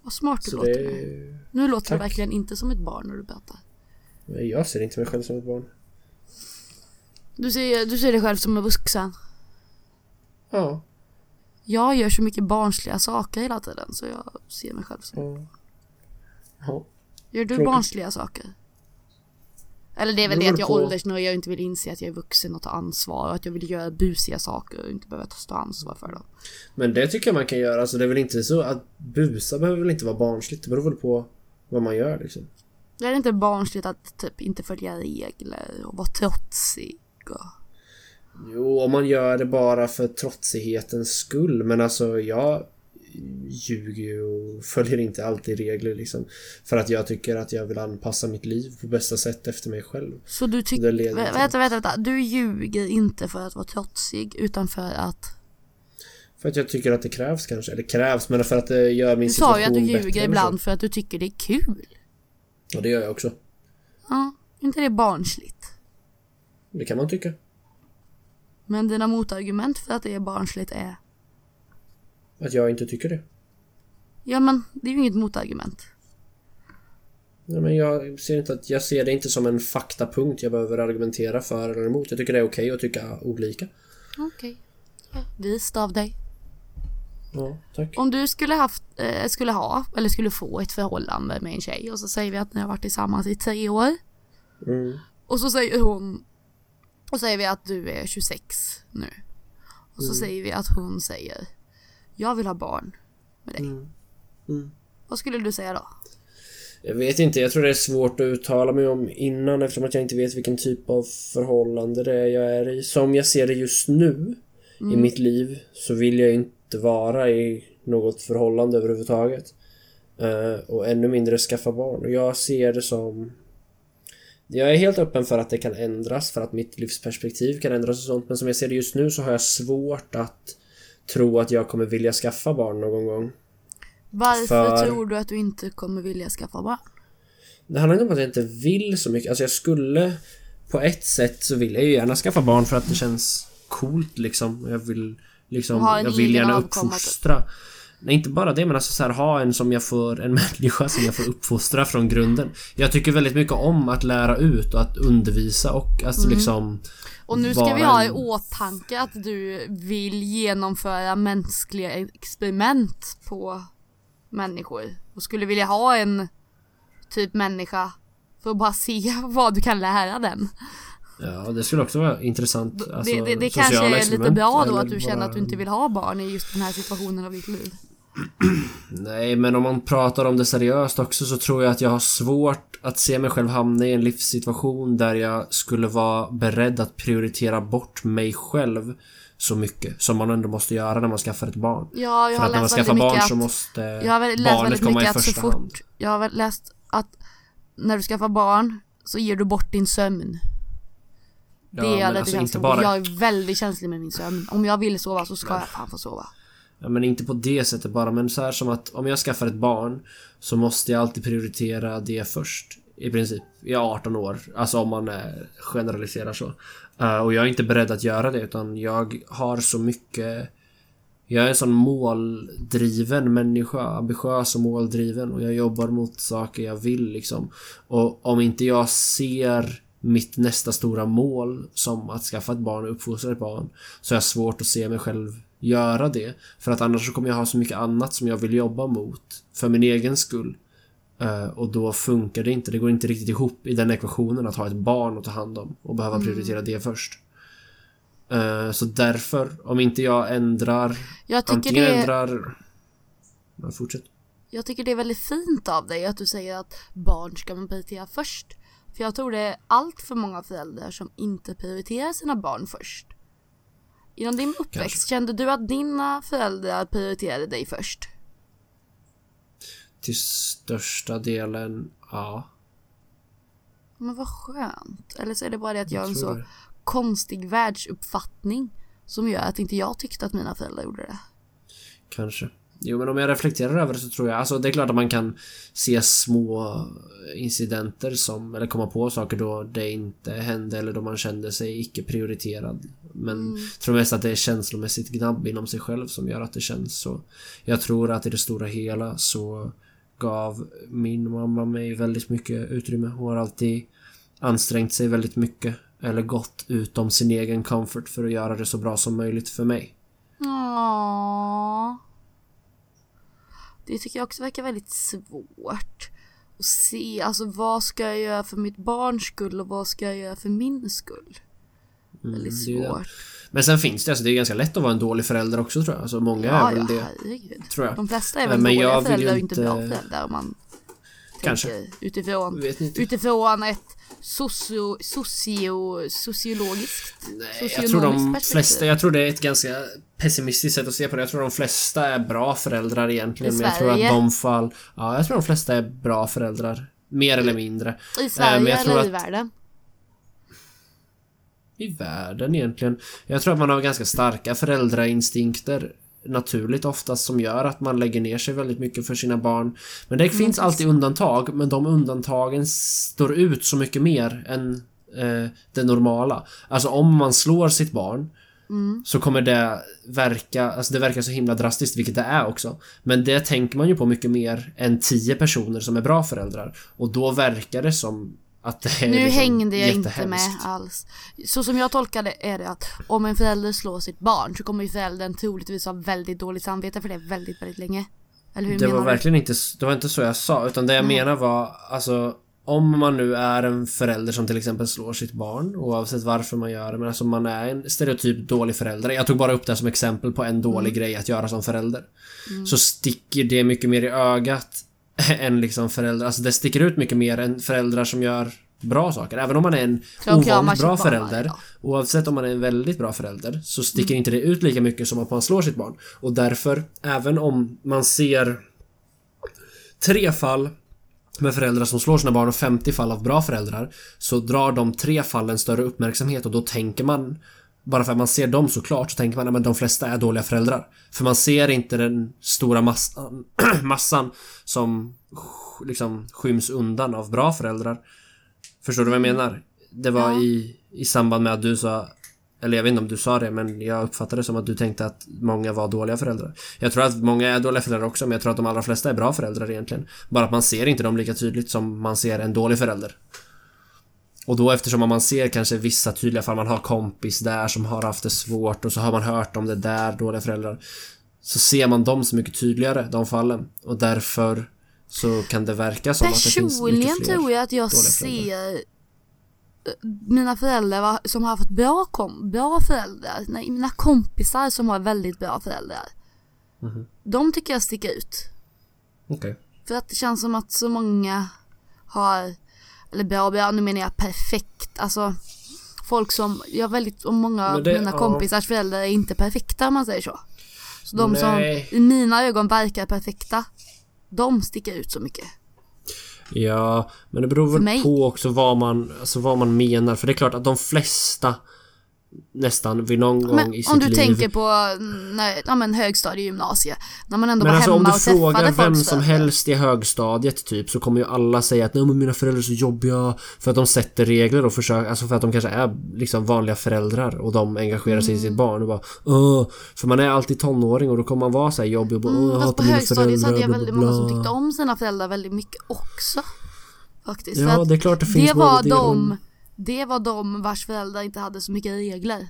Vad smart du Så låter det. Nu låter Tack. du verkligen inte som ett barn när du pratar. Jag ser inte mig själv som ett barn. Du ser, du ser dig själv som en vuxen. Ja. Jag gör så mycket barnsliga saker hela tiden så jag ser mig själv som. Ja. Ja. Gör du Tråkigt. barnsliga saker? Eller det är väl Det det att jag på. och inte vill inse att jag är vuxen och ta ansvar och att jag vill göra busiga saker och inte behöva ta ansvar för dem. Men det tycker jag man kan göra. Alltså det är väl inte så att busa behöver väl inte vara barnsligt. Det beror väl på vad man gör liksom. Det är inte barnsligt att typ inte följa regler och vara trotsig och... Jo, om man gör det bara för trotsighetens skull. Men alltså jag ljuger ju och följer inte alltid regler liksom. För att jag tycker att jag vill anpassa mitt liv på bästa sätt efter mig själv. Så du tycker... Vä- Vänta, vänta, vänta. Du ljuger inte för att vara trotsig utan för att... För att jag tycker att det krävs kanske. Eller krävs, men för att det gör min Du sa ju situation att du bättre ljuger ibland för att du tycker det är kul. Ja, det gör jag också. Ja, inte det barnsligt? Det kan man tycka. Men dina motargument för att det är barnsligt är... Att jag inte tycker det. Ja men, det är ju inget motargument. Nej, men jag ser inte att jag ser det inte som en faktapunkt jag behöver argumentera för eller emot. Jag tycker det är okej att tycka olika. Okej. Vist av dig. Ja, tack. Om du skulle haft, eh, skulle ha, eller skulle få ett förhållande med en tjej och så säger vi att ni har varit tillsammans i tre år. Mm. Och så säger hon, och säger vi att du är 26 nu. Och så säger vi att hon säger, jag vill ha barn med dig. Mm. Mm. Vad skulle du säga då? Jag vet inte, jag tror det är svårt att uttala mig om innan eftersom att jag inte vet vilken typ av förhållande det är jag är i. Som jag ser det just nu i mitt liv så vill jag inte vara i något förhållande överhuvudtaget. Eh, och ännu mindre skaffa barn. Och jag ser det som... Jag är helt öppen för att det kan ändras, för att mitt livsperspektiv kan ändras och sånt. Men som jag ser det just nu så har jag svårt att tro att jag kommer vilja skaffa barn någon gång. Varför För- tror du att du inte kommer vilja skaffa barn? Det handlar inte om att jag inte vill så mycket. Alltså jag skulle... På ett sätt så vill jag ju gärna skaffa barn för att det känns coolt liksom. Jag vill liksom... Jag vill gärna avkomma, typ. Nej, inte bara det men alltså så här, ha en som jag får... En människa som jag får uppfostra från grunden. Jag tycker väldigt mycket om att lära ut och att undervisa och alltså Mm. liksom... Och nu ska vi ha i åtanke att du vill genomföra mänskliga experiment på människor. Och skulle vilja ha en typ människa för att bara se vad du kan lära den. Ja, det skulle också vara intressant. Alltså, det det, det kanske är lite bra då att du känner bara- att du inte vill ha barn i just den här situationen av ditt liv. Nej, men om man pratar om det seriöst också så tror jag att jag har svårt att se mig själv hamna i en livssituation där jag skulle vara beredd att prioritera bort mig själv så mycket som man ändå måste göra när man skaffar ett barn. Ja, jag För har att när man skaffar barn mycket så att, måste jag har läst barnet komma i att första hand. fort, jag har läst att när du skaffar barn så ger du bort din sömn. Ja, det är jag men lite alltså känslig bara, Jag är väldigt känslig med min sömn. Om jag vill sova så ska jag fan få sova ja, men inte på det sättet bara, men så här som att om jag skaffar ett barn så måste jag alltid prioritera det först. I princip. I 18 år. Alltså om man eh, generaliserar så. Eh, och jag är inte beredd att göra det utan jag har så mycket Jag är en sån måldriven människa, ambitiös och måldriven och jag jobbar mot saker jag vill liksom. Och om inte jag ser mitt nästa stora mål som att skaffa ett barn och uppfostra ett barn så har jag svårt att se mig själv göra det. För att annars så kommer jag ha så mycket annat som jag vill jobba mot för min egen skull. Eh, och då funkar det inte. Det går inte riktigt ihop i den ekvationen att ha ett barn att ta hand om och behöva prioritera det först. Eh, så därför, om inte jag ändrar Jag tycker, Antingen det, ändrar... Ja, fortsätt. jag tycker det är väldigt fint av dig att du säger att barn ska man prioritera först. För jag tror det är allt för många föräldrar som inte prioriterar sina barn först. Inom din uppväxt, Kanske. kände du att dina föräldrar prioriterade dig först? Till största delen, ja. Men vad skönt. Eller så är det bara det att jag har en så det. konstig världsuppfattning som gör att inte jag tyckte att mina föräldrar gjorde det. Kanske. Jo, men om jag reflekterar över det så tror jag... Alltså, det är klart att man kan se små incidenter som... Eller komma på saker då det inte hände eller då man kände sig icke prioriterad. Men jag tror mest att det är känslomässigt gnabb inom sig själv som gör att det känns så. Jag tror att i det stora hela så gav min mamma mig väldigt mycket utrymme. Hon har alltid ansträngt sig väldigt mycket. Eller gått utom sin egen comfort för att göra det så bra som möjligt för mig. Åh. Det tycker jag också verkar väldigt svårt. Att se, alltså vad ska jag göra för mitt barns skull och vad ska jag göra för min skull? Väldigt ju det. svårt. Men sen finns det, alltså det är ganska lätt att vara en dålig förälder också tror jag. Alltså många Ja, är väl ja, det, herregud. tror jag. De flesta är väl men dåliga föräldrar och inte bra inte- föräldrar om man Kanske. tänker utifrån, inte. utifrån ett socio, socio, sociologiskt, Nej, jag tror de flesta, jag tror det är ett ganska pessimistiskt sätt att se på det. Jag tror de flesta är bra föräldrar egentligen. I Men jag tror att de fall... Ja, jag tror de flesta är bra föräldrar. Mer eller mindre. I Sverige men jag tror eller i världen? I världen egentligen. Jag tror att man har ganska starka föräldrainstinkter naturligt oftast som gör att man lägger ner sig väldigt mycket för sina barn. Men det finns alltid undantag, men de undantagen står ut så mycket mer än eh, det normala. Alltså om man slår sitt barn så kommer det verka, alltså det verkar så himla drastiskt, vilket det är också. Men det tänker man ju på mycket mer än tio personer som är bra föräldrar. Och då verkar det som att det är Nu liksom hängde jag inte med alls. Så som jag tolkar det är det att om en förälder slår sitt barn så kommer ju föräldern troligtvis ha väldigt dåligt samvete för det väldigt, väldigt länge. Eller hur Det menar var du? verkligen inte, det var inte så jag sa, utan det jag menar var alltså om man nu är en förälder som till exempel slår sitt barn oavsett varför man gör det, men alltså man är en stereotyp dålig förälder. Jag tog bara upp det som exempel på en dålig grej att göra som förälder. Så sticker det mycket mer i ögat än liksom föräldrar. Alltså det sticker ut mycket mer än föräldrar som gör bra saker. Även om man är en ovanligt bra förälder. Oavsett om man är en väldigt bra förälder så sticker inte det ut lika mycket som att man slår sitt barn. Och därför, även om man ser tre fall med föräldrar som slår sina barn och 50 fall av bra föräldrar så drar de tre fallen större uppmärksamhet och då tänker man bara för att man ser dem såklart så tänker man att de flesta är dåliga föräldrar. För man ser inte den stora massan, massan som liksom skyms undan av bra föräldrar. Förstår du vad jag menar? Det var Ja. i, i samband med att du sa eller jag vet inte om du sa det men jag uppfattade det som att du tänkte att många var dåliga föräldrar. Jag tror att många är dåliga föräldrar också men jag tror att de allra flesta är bra föräldrar egentligen. Bara att man ser inte dem lika tydligt som man ser en dålig förälder. Och då eftersom man ser kanske vissa tydliga fall, man har kompis där som har haft det svårt och så har man hört om det där, dåliga föräldrar. Så ser man dem så mycket tydligare, de fallen. Och därför så kan det verka som att det finns mycket Personligen fler tror jag att jag ser mina föräldrar som har haft bra, kom, bra föräldrar, nej, mina kompisar som har väldigt bra föräldrar. Mhm. De tycker jag sticker ut. Okej. För att det känns som att så många har, eller bra bra, nu menar jag perfekt, alltså folk som, jag har väldigt, och många av det- mina ja. kompisars föräldrar är inte perfekta om man säger så. Så de Nej. som i mina ögon verkar perfekta, de sticker ut så mycket. Ja, men det beror väl på också vad man, alltså vad man menar. För det är klart att de flesta nästan vid någon gång Men i sitt om du liv... tänker på mm, när, ja, men högstadie, gymnasie, när man ändå Men var alltså om hemma du och träffade frågar folks vem som föräldrar. helst i högstadiet typ så kommer ju alla säga att nej men mina föräldrar är så jobbiga för att de sätter regler och försöker, alltså för att de kanske är liksom vanliga föräldrar och de engagerar sig i Mm. sitt barn och bara Åh, För man är alltid tonåring och då kommer man vara så här jobbig och bara Mm, Åh, jag fast på hatar mina högstadiet så hade jag föräldrar, väldigt många som tyckte om sina föräldrar väldigt mycket också. Faktiskt. Ja det är klart det finns det var de, det var de vars föräldrar inte hade så mycket regler.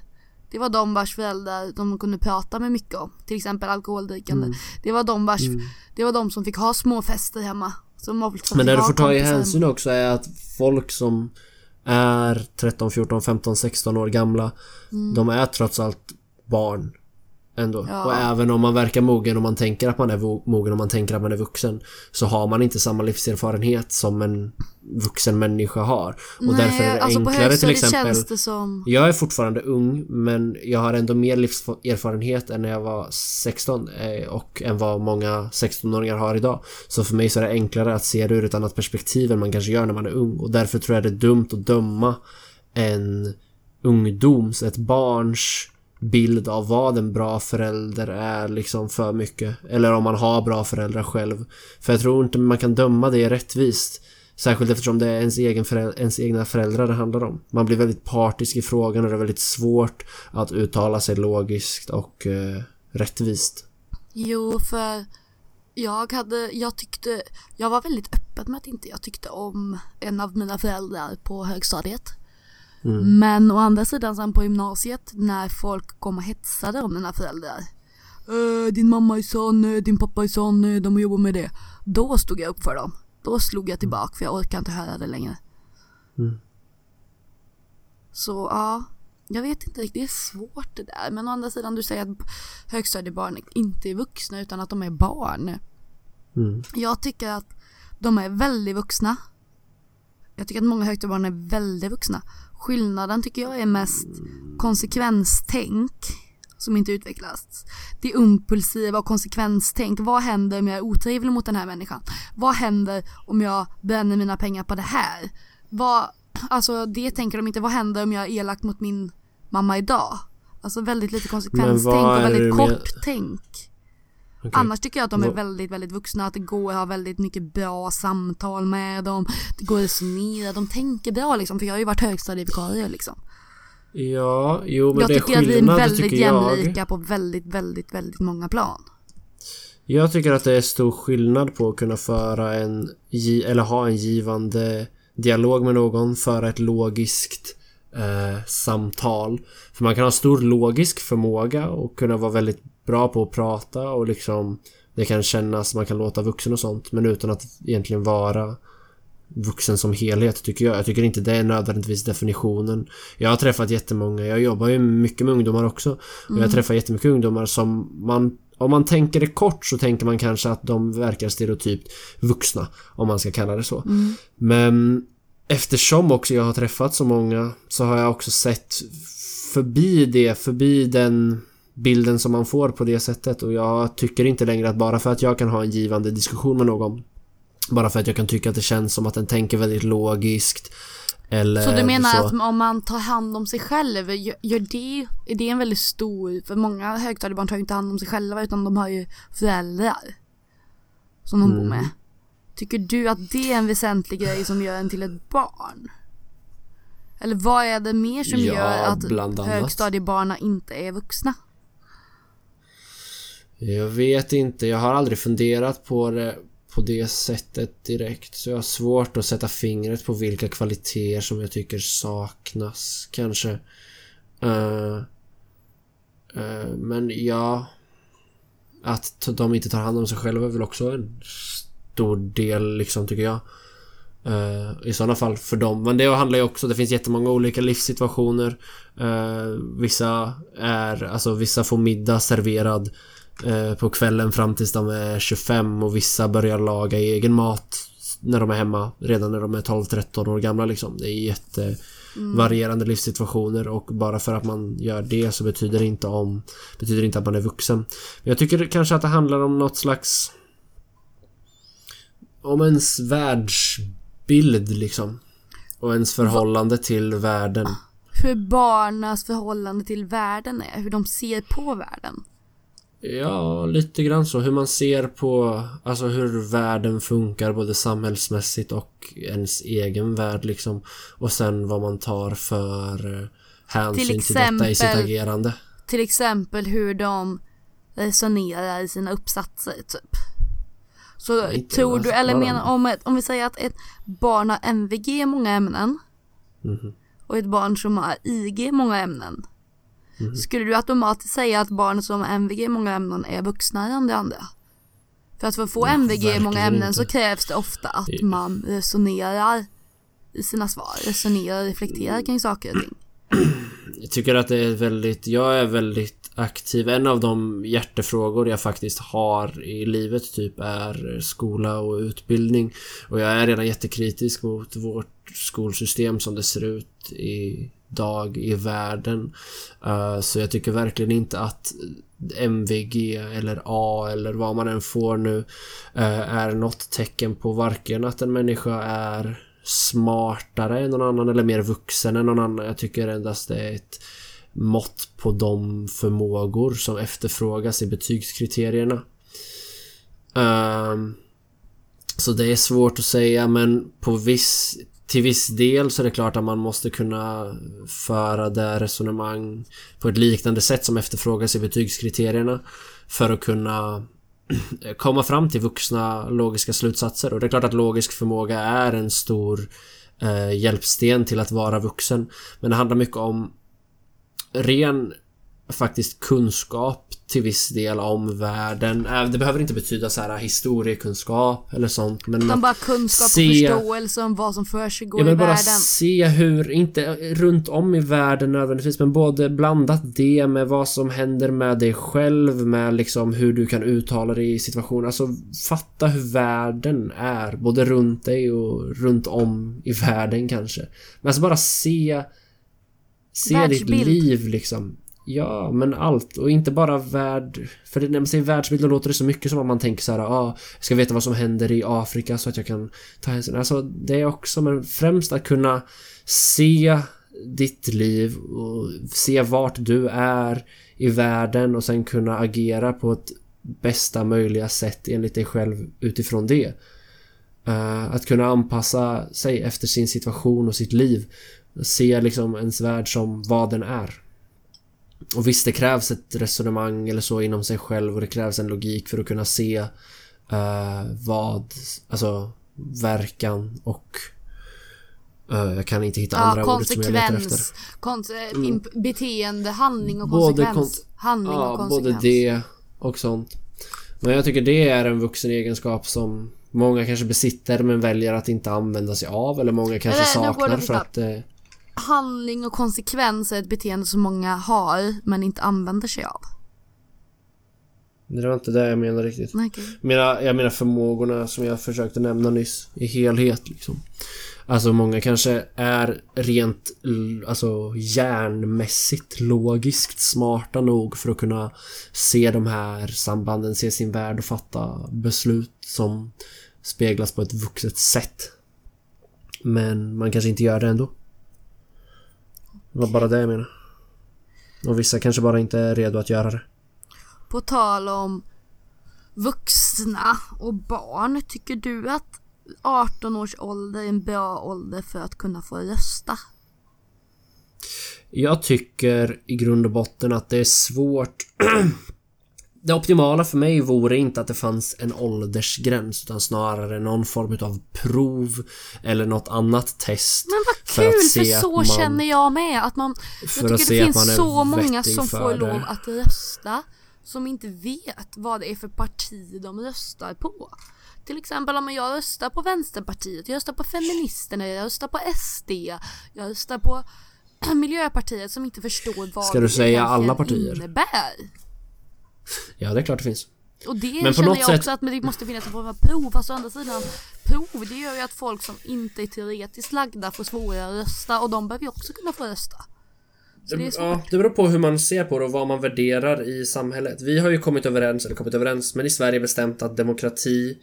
Det var de vars föräldrar de kunde prata med mycket om. Till exempel alkoholdrickande. Mm. Det var de vars, det var de som fick ha små fester hemma. Som ofta Men det du får ta i hänsyn också är att folk som är 13, 14, 15, 16 år gamla De är trots allt barn Ändå. Mm. Ja. Och även om man verkar mogen och man tänker att man är mogen och man tänker att man är vuxen Så har man inte samma livserfarenhet som en vuxen människa har. Och Nej, därför är det alltså enklare till exempel känns det som... jag är fortfarande ung men jag har ändå mer livserfarenhet än när jag var 16 eh, och än vad många 16-åringar har idag. Så för mig så är det enklare att se det ur ett annat perspektiv än man kanske gör när man är ung och därför tror jag det är dumt att döma en ungdoms, ett barns bild av vad en bra förälder är liksom för mycket. Eller om man har bra föräldrar själv. För jag tror inte man kan döma det rättvist. Särskilt eftersom det är ens, egen föräldrar, ens egna föräldrar det handlar om. Man blir väldigt partisk i frågan och det är väldigt svårt att uttala sig logiskt och eh, rättvist. Jo, för jag hade, jag tyckte, jag var väldigt öppen med att inte jag tyckte om en av mina föräldrar på högstadiet. Mm. Men å andra sidan sen på gymnasiet när folk kom och hetsade om mina föräldrar. "Eh, din mamma är sån, din pappa är sån, de jobbar med det. Då stod jag upp för dem. Då slog jag tillbaka för jag orkar inte höra det längre. Mm. Så ja, jag vet inte riktigt, det är svårt det där. Men å andra sidan du säger att högstadiebarn inte är vuxna utan att de är barn. Mm. Jag tycker att de är väldigt vuxna. Jag tycker att många högstadiebarn är väldigt vuxna. Skillnaden tycker jag är mest konsekvenstänk som inte utvecklas. Det impulsiva och konsekvenstänk. Vad händer om jag är otrevlig mot den här människan? Vad händer om jag bränner mina pengar på det här? Vad, alltså det tänker de inte. Vad händer om jag är elak mot min mamma idag? Alltså väldigt lite konsekvenstänk och väldigt kort tänk. Okej. Annars tycker jag att de är väldigt, väldigt vuxna. Att det går att ha väldigt mycket bra samtal med dem. Det går att resonera. De tänker bra liksom. För jag har ju varit högstadievikarie liksom. Ja, jo men jag det är tycker att vi är skillnad väldigt tycker jag. jämlika på väldigt, väldigt, väldigt många plan. Jag tycker att det är stor skillnad på att kunna föra en eller ha en givande dialog med någon, föra ett logiskt eh, samtal. För man kan ha stor logisk förmåga och kunna vara väldigt bra på att prata och liksom det kan kännas, man kan låta vuxen och sånt men utan att egentligen vara vuxen som helhet tycker jag. Jag tycker inte det är nödvändigtvis definitionen. Jag har träffat jättemånga, jag jobbar ju mycket med ungdomar också. Och jag träffar jättemycket ungdomar som man om man tänker det kort så tänker man kanske att de verkar stereotypt vuxna. Om man ska kalla det så. Men eftersom också jag har träffat så många så har jag också sett förbi det, förbi den bilden som man får på det sättet och jag tycker inte längre att bara för att jag kan ha en givande diskussion med någon bara för att jag kan tycka att det känns som att den tänker väldigt logiskt eller Så du menar så. att om man tar hand om sig själv, gör, det, är det en väldigt stor, för många högstadiebarn tar ju inte hand om sig själva utan de har ju föräldrar. Som de bor Mm. med. Tycker du att det är en väsentlig grej som gör en till ett barn? Eller vad är det mer som Ja, gör att högstadiebarnen inte är vuxna? Jag vet inte, jag har aldrig funderat på det på det sättet direkt. Så jag har svårt att sätta fingret på vilka kvaliteter som jag tycker saknas kanske. Uh, uh, men ja... Att de inte tar hand om sig själva är väl också en stor del liksom tycker jag. Uh, I sådana fall för dem. Men det handlar ju också, det finns jättemånga olika livssituationer. Uh, vissa är, alltså vissa får middag serverad uh, Eh, på kvällen fram tills de är 25 och vissa börjar laga egen mat när de är hemma redan när de är 12-13 år gamla liksom. Det är jätte mm. varierande livssituationer och bara för att man gör det så betyder det inte om betyder inte att man är vuxen. Men jag tycker kanske att det handlar om något slags om ens världsbild liksom. Och ens förhållande Va? till världen. Hur barnas förhållande till världen är, hur de ser på världen. Ja, lite grann så. Hur man ser på alltså hur världen funkar både samhällsmässigt och ens egen värld liksom. Och sen vad man tar för eh, hänsyn till, exempel, till detta i sitt agerande. Till exempel hur de resonerar i sina uppsatser typ. Så tror du, eller menar om, ett, om vi säger att ett barn har MVG i många ämnen mm och ett barn som har IG i många ämnen Mm. Skulle du automatiskt säga att barn som har MVG i många ämnen är än de andra? För att för att få ja, MVG i många ämnen inte. så krävs det ofta att man resonerar i sina svar, resonerar och reflekterar kring saker och ting. Jag tycker att det är väldigt, jag är väldigt aktiv. En av de hjärtefrågor jag faktiskt har i livet typ är skola och utbildning. Och jag är redan jättekritisk mot vårt skolsystem som det ser ut i dag i världen. Eh, så jag tycker verkligen inte att MVG eller A eller vad man än får nu eh, är något tecken på varken att en människa är smartare än någon annan eller mer vuxen än någon annan. Jag tycker endast det är ett mått på de förmågor som efterfrågas i betygskriterierna. Ehm, så det är svårt att säga men på viss till viss del så är det klart att man måste kunna föra det resonemang på ett liknande sätt som efterfrågas i betygskriterierna för att kunna komma fram till vuxna logiska slutsatser. Och det är klart att logisk förmåga är en stor eh, hjälpsten till att vara vuxen. Men det handlar mycket om ren faktiskt kunskap till viss del om världen. Äh, det behöver inte betyda så här historiekunskap eller sånt. Men Utan bara kunskap se... och förståelse om vad som försiggår i världen. bara se hur, inte runt om i världen nödvändigtvis, men både blandat det med vad som händer med dig själv, med liksom hur du kan uttala dig i situationer. Alltså fatta hur världen är, både runt dig och runt om i världen kanske. Men alltså bara se Se ditt liv liksom. Ja, men allt. Och inte bara värld... För när man säger världsbild då låter det så mycket som att man tänker så här, ah, jag ska veta vad som händer i Afrika så att jag kan ta hänsyn. Alltså, det är också, men främst att kunna se ditt liv och se vart du är i världen och sen kunna agera på ett bästa möjliga sätt enligt dig själv utifrån det. Uh, att kunna anpassa sig efter sin situation och sitt liv. Se liksom ens värld som vad den är. Och visst, det krävs ett resonemang eller så inom sig själv och det krävs en logik för att kunna se uh, vad, alltså verkan och uh, jag kan inte hitta ja, andra ordet som jag letar efter. Konse mm. beteende, handling och konsekvens. Både handling ja, och konsekvens. Både det och sånt. Men jag tycker det är en vuxen egenskap som många kanske besitter men väljer att inte använda sig av eller många kanske saknar för att eh, handling och konsekvens är ett beteende som många har men inte använder sig av. Det var inte det jag menade riktigt. Okay. Mina, jag menar förmågorna som jag försökte nämna nyss i helhet liksom. Alltså många kanske är rent alltså hjärnmässigt logiskt smarta nog för att kunna se de här sambanden, se sin värld och fatta beslut som speglas på ett vuxet sätt. Men man kanske inte gör det ändå. Det var bara det jag menade. Och vissa kanske bara inte är redo att göra det. På tal om vuxna och barn, tycker du att 18 års ålder är en bra ålder för att kunna få rösta? Jag tycker i grund och botten att det är svårt Det optimala för mig vore inte att det fanns en åldersgräns utan snarare någon form av prov eller något annat test. Men vad kul, för, för så man, känner jag med. Att man, jag tycker det finns så många som får lov att rösta som inte vet vad det är för parti de röstar på. till exempel om jag röstar på Vänsterpartiet, jag röstar på Feministerna, jag röstar på SD, jag röstar på Miljöpartiet som inte förstår vad Ska du det säga alla partier? innebär. Ja, det är klart det finns. Och det Men på känner något jag sätt- också att det måste finnas en form av prov. Fast å andra sidan, prov det gör ju att folk som inte är teoretiskt lagda får svårare att rösta och de behöver ju också kunna få rösta. Så det. Ja, det beror på hur man ser på det och vad man värderar i samhället. Vi har ju kommit överens, eller kommit överens, men i Sverige bestämt att demokrati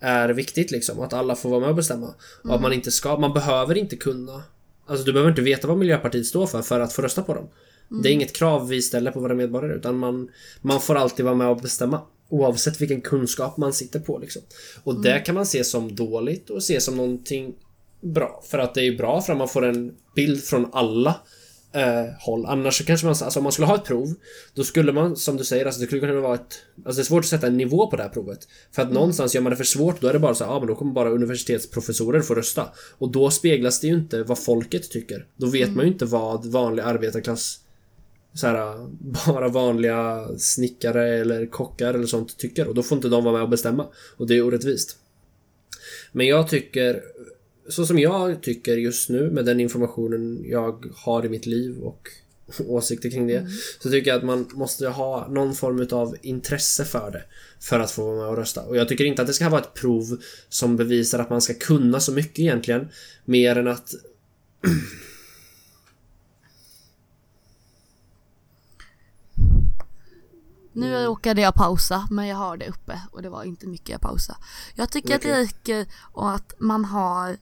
är viktigt liksom. Att alla får vara med och bestämma. Och att man inte ska, man behöver inte kunna. Alltså du behöver inte veta vad Miljöpartiet står för för att få rösta på dem. Det är inget krav vi ställer på våra medborgare utan man, man får alltid vara med och bestämma. Oavsett vilken kunskap man sitter på liksom. Och det kan man se som dåligt och se som någonting bra. För att det är ju bra för att man får en bild från alla eh, håll. Annars så kanske man, alltså om man skulle ha ett prov Då skulle man, som du säger, alltså det skulle kunna vara ett Alltså det är svårt att sätta en nivå på det här provet För att någonstans gör man det för svårt, då är det bara så ja men då kommer bara universitetsprofessorer få rösta Och då speglas det ju inte vad folket tycker Då vet man ju inte vad vanlig arbetarklass så här, bara vanliga snickare eller kockar eller sånt tycker och då får inte de vara med och bestämma och det är orättvist. Men jag tycker så som jag tycker just nu med den informationen jag har i mitt liv och åsikter kring det så tycker jag att man måste ha någon form av intresse för det för att få vara med och rösta. Och jag tycker inte att det ska vara ett prov som bevisar att man ska kunna så mycket egentligen mer än att Nu råkade jag pausa men jag har det uppe och det var inte mycket jag pausade. Jag tycker att det räcker att man har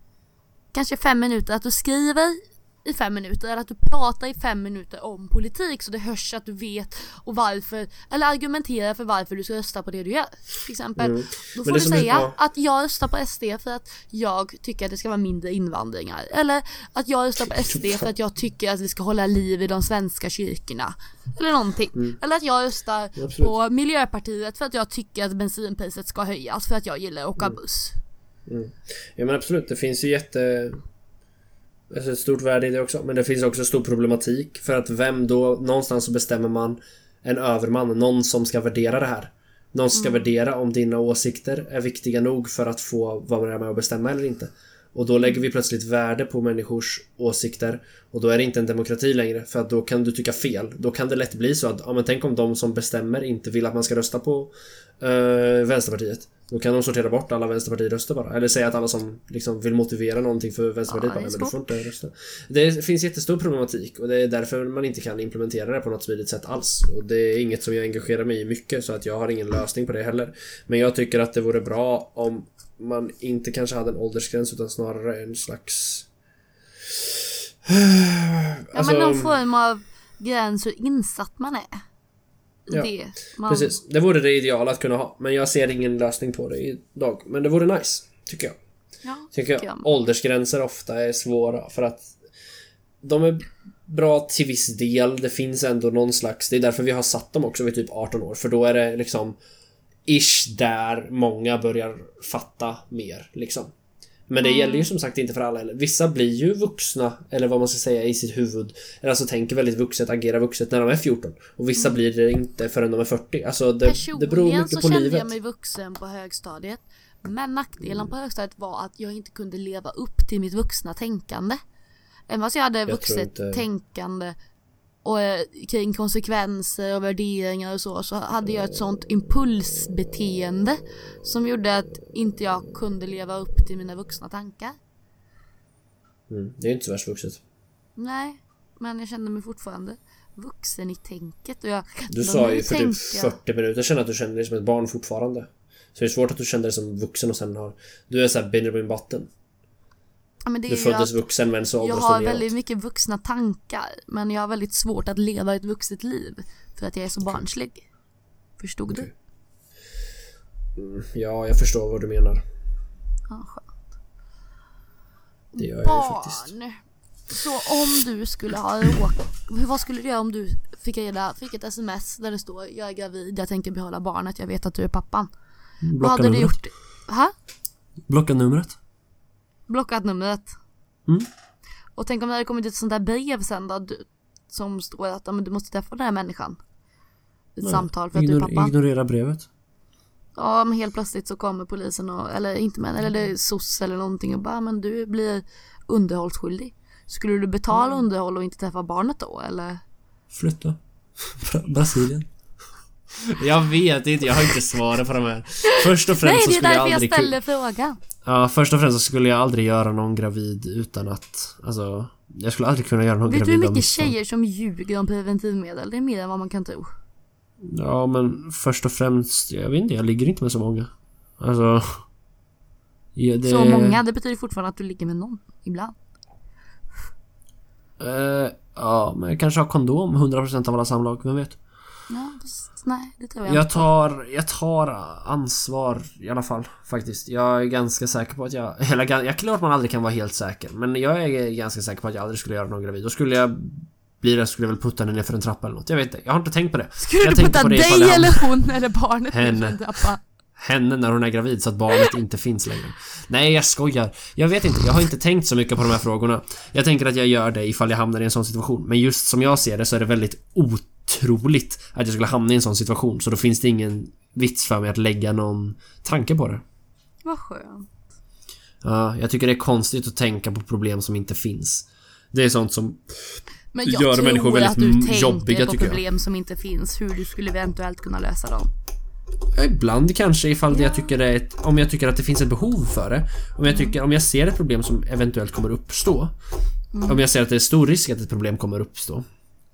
kanske fem minuter att du skriver i fem minuter eller att du pratar i fem minuter om politik så det hörs att du vet och varför eller argumenterar för varför du ska rösta på det du gör. Till exempel, Mm. då får du är säga att jag röstar på SD för att jag tycker att det ska vara mindre invandringar. Eller att jag röstar på SD för att jag tycker att vi ska hålla liv i de svenska kyrkorna. Eller någonting. Eller att jag röstar Mm. Absolut. på Miljöpartiet för att jag tycker att bensinpriset ska höjas för att jag gillar att åka Mm. buss. Ja men absolut, det finns ju jätte... Alltså ett stort värde i det också. Men det finns också stor problematik. För att vem då... Någonstans så bestämmer man en överman. Någon som ska värdera det här. Någon som ska värdera om dina åsikter är viktiga nog för att få vara med och bestämma eller inte. Och då lägger vi plötsligt värde på människors åsikter. Och då är det inte en demokrati längre. För att då kan du tycka fel. Då kan det lätt bli så att, ja men tänk om de som bestämmer inte vill att man ska rösta på eh, Vänsterpartiet. Då kan de sortera bort alla Vänsterpartiröster bara. Eller säga att alla som liksom vill motivera någonting för Vänsterpartiet Ja, bara, är "Nej, men du får inte rösta. Det finns jättestor problematik och det är därför man inte kan implementera det på något smidigt sätt alls. Och det är inget som jag engagerar mig i mycket så att jag har ingen lösning på det heller. Men jag tycker att det vore bra om man inte kanske hade en åldersgräns utan snarare en slags... Ja Alltså, men någon form av gräns hur insatt man är. Ja, det. Man, Precis, det vore det ideala att kunna ha. Men jag ser ingen lösning på det idag. Men det vore nice, tycker jag. Ja, Tycker jag. jag. Åldersgränser ofta är svåra för att de är bra till viss del. Det finns ändå någon slags... Det är därför vi har satt dem också vid typ 18 år. För då är det liksom ish där många börjar fatta mer liksom. Men det gäller ju som sagt inte för alla heller. Vissa blir ju vuxna, eller vad man ska säga, i sitt huvud. Eller alltså tänker väldigt vuxet, agerar vuxet när de är 14. Och vissa blir det inte förrän de är 40. Alltså det, det beror Personligen mycket så på kände livet. jag mig vuxen på högstadiet. Men nackdelen på högstadiet var att jag inte kunde leva upp till mitt vuxna tänkande. Även fast jag hade vuxet inte- tänkande och eh, kring konsekvenser och värderingar och så, så hade jag ett sånt impulsbeteende som gjorde att inte jag kunde leva upp till mina vuxna tankar. Mm, det är inte så värst vuxet. Nej, men jag kände mig fortfarande vuxen i tänket och jag... Du sa ju för typ jag- 40 minuter sedan att du kände dig som ett barn fortfarande. Så det är svårt att du kände dig som vuxen och sen har... Du är såhär Benjamin Button. Ja, men det är Du föddes att- vuxen men så Jag har du väldigt mycket vuxna tankar men jag har väldigt svårt att leva ett vuxet liv för att jag är så barnslig. Förstod Okej. du? Ja, jag förstår vad du menar. Ja, skönt. Det gör jag ju faktiskt. Barn. Så om du skulle ha råkat... Vad skulle du göra om du fick reda, fick ett sms där det står jag är gravid, jag tänker behålla barnet, jag vet att du är pappan. Vad Blocka hade du numret. gjort? Ha? Blocka numret. Blockat numret. Mm. Och tänk om det hade kommit ett sånt där brev sen då, du, som står att ja, men du måste träffa den här människan. Ett samtal för att du är Ignor- pappa. Ignorera brevet. Ja men helt plötsligt så kommer polisen och, eller inte men, eller det är SOS eller någonting och bara men du blir underhållsskyldig. Skulle du betala underhåll och inte träffa barnet då eller? Flytta. Bra- Brasilien. Jag vet inte, jag har inte svaret på de här. Först och Nej främst så det är jag därför jag aldrig... ställer frågan. Ja, först och främst så skulle jag aldrig göra någon gravid utan att... Alltså... Jag skulle aldrig kunna göra någon Vet du gravid hur av mycket misstag. tjejer som ljuger om preventivmedel? Det är mer än vad man kan tro. Ja, men först och främst... Jag vet inte, jag ligger inte med så många. Alltså... Ja, det... Så många, det betyder fortfarande att du ligger med någon ibland. Eh, ja, men jag kanske har kondom 100% av alla samlag, vem vet? Ja, fast, nej det tror jag, Jag tar, jag tar ansvar i alla fall faktiskt. Jag är ganska säker på att jag... Eller jag klart man aldrig kan vara helt säker. Men jag är ganska säker på att jag aldrig skulle göra någon gravid. Då skulle jag... Bli det skulle jag väl putta henne ner för en trappa eller något. Jag vet inte. Jag har inte tänkt på det. Skulle jag du putta dig eller hon eller barnet ner för en trappa? Henne när hon är gravid så att barnet inte finns längre. Nej, jag skojar. Jag vet inte. Jag har inte tänkt så mycket på de här frågorna. Jag tänker att jag gör det ifall jag hamnar i en sån situation. Men just som jag ser det så är det väldigt otroligt att jag skulle hamna i en sån situation. Så då finns det ingen vits för mig att lägga någon tanke på det. Vad skönt. Ja, jag tycker det är konstigt att tänka på problem som inte finns. Det är sånt som... Men jag gör tror människor väldigt att du m- tänker jobbiga, på tycker jag. problem som inte finns, hur du skulle eventuellt kunna lösa dem. Ja, ibland kanske ifall det jag tycker det ett, Om jag tycker att det finns ett behov för det. Om jag tycker, om jag ser ett problem som eventuellt kommer uppstå. Om jag ser att det är stor risk att ett problem kommer uppstå.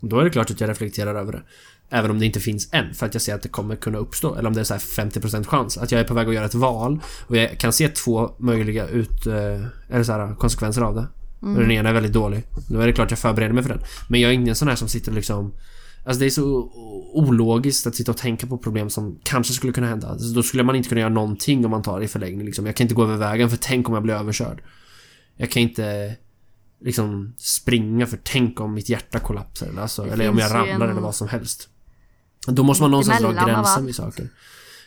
Då är det klart att jag reflekterar över det. Även om det inte finns än, för att jag ser att det kommer kunna uppstå. Eller om det är så här 50% chans. Att jag är på väg att göra ett val och jag kan se två möjliga ut... eh, Eller så här, konsekvenser av det. Och den ena är väldigt dålig. Då är det klart jag förbereder mig för den. Men jag är ingen sån här som sitter liksom... Alltså det är så ologiskt att sitta och tänka på problem som kanske skulle kunna hända. Alltså då skulle man inte kunna göra någonting om man tar det i förlängning liksom. Jag kan inte gå över vägen för tänk om jag blir överkörd. Jag kan inte liksom springa för tänk om mitt hjärta kollapsar eller, alltså, eller om jag ramlar en- eller vad som helst. Då måste man någonstans dra gränsen allt. vid saker.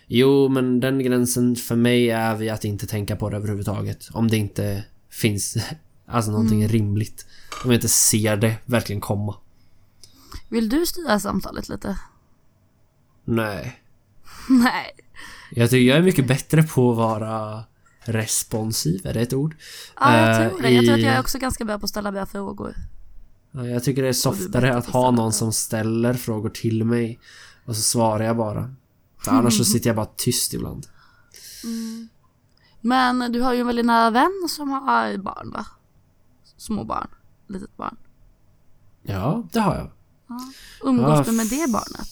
Jo, men den gränsen för mig är vid att inte tänka på det överhuvudtaget. Om det inte finns alltså någonting Mm. rimligt. Om jag inte ser det verkligen komma. Vill du styra samtalet lite? Nej. Nej. Jag tycker jag är mycket bättre på att vara responsiv, är det ett ord? Ja, jag Eh, tror det. Jag tror att jag är också ganska bra på att ställa bra frågor. Ja, Jag tycker det är softare att ha någon som ställer frågor till mig och så svarar jag bara. För annars så sitter jag bara tyst ibland. Men du har ju en väldigt nära vän som har barn va? Små barn. Litet barn. Ja, det har jag. Umgås Ja, du med det barnet?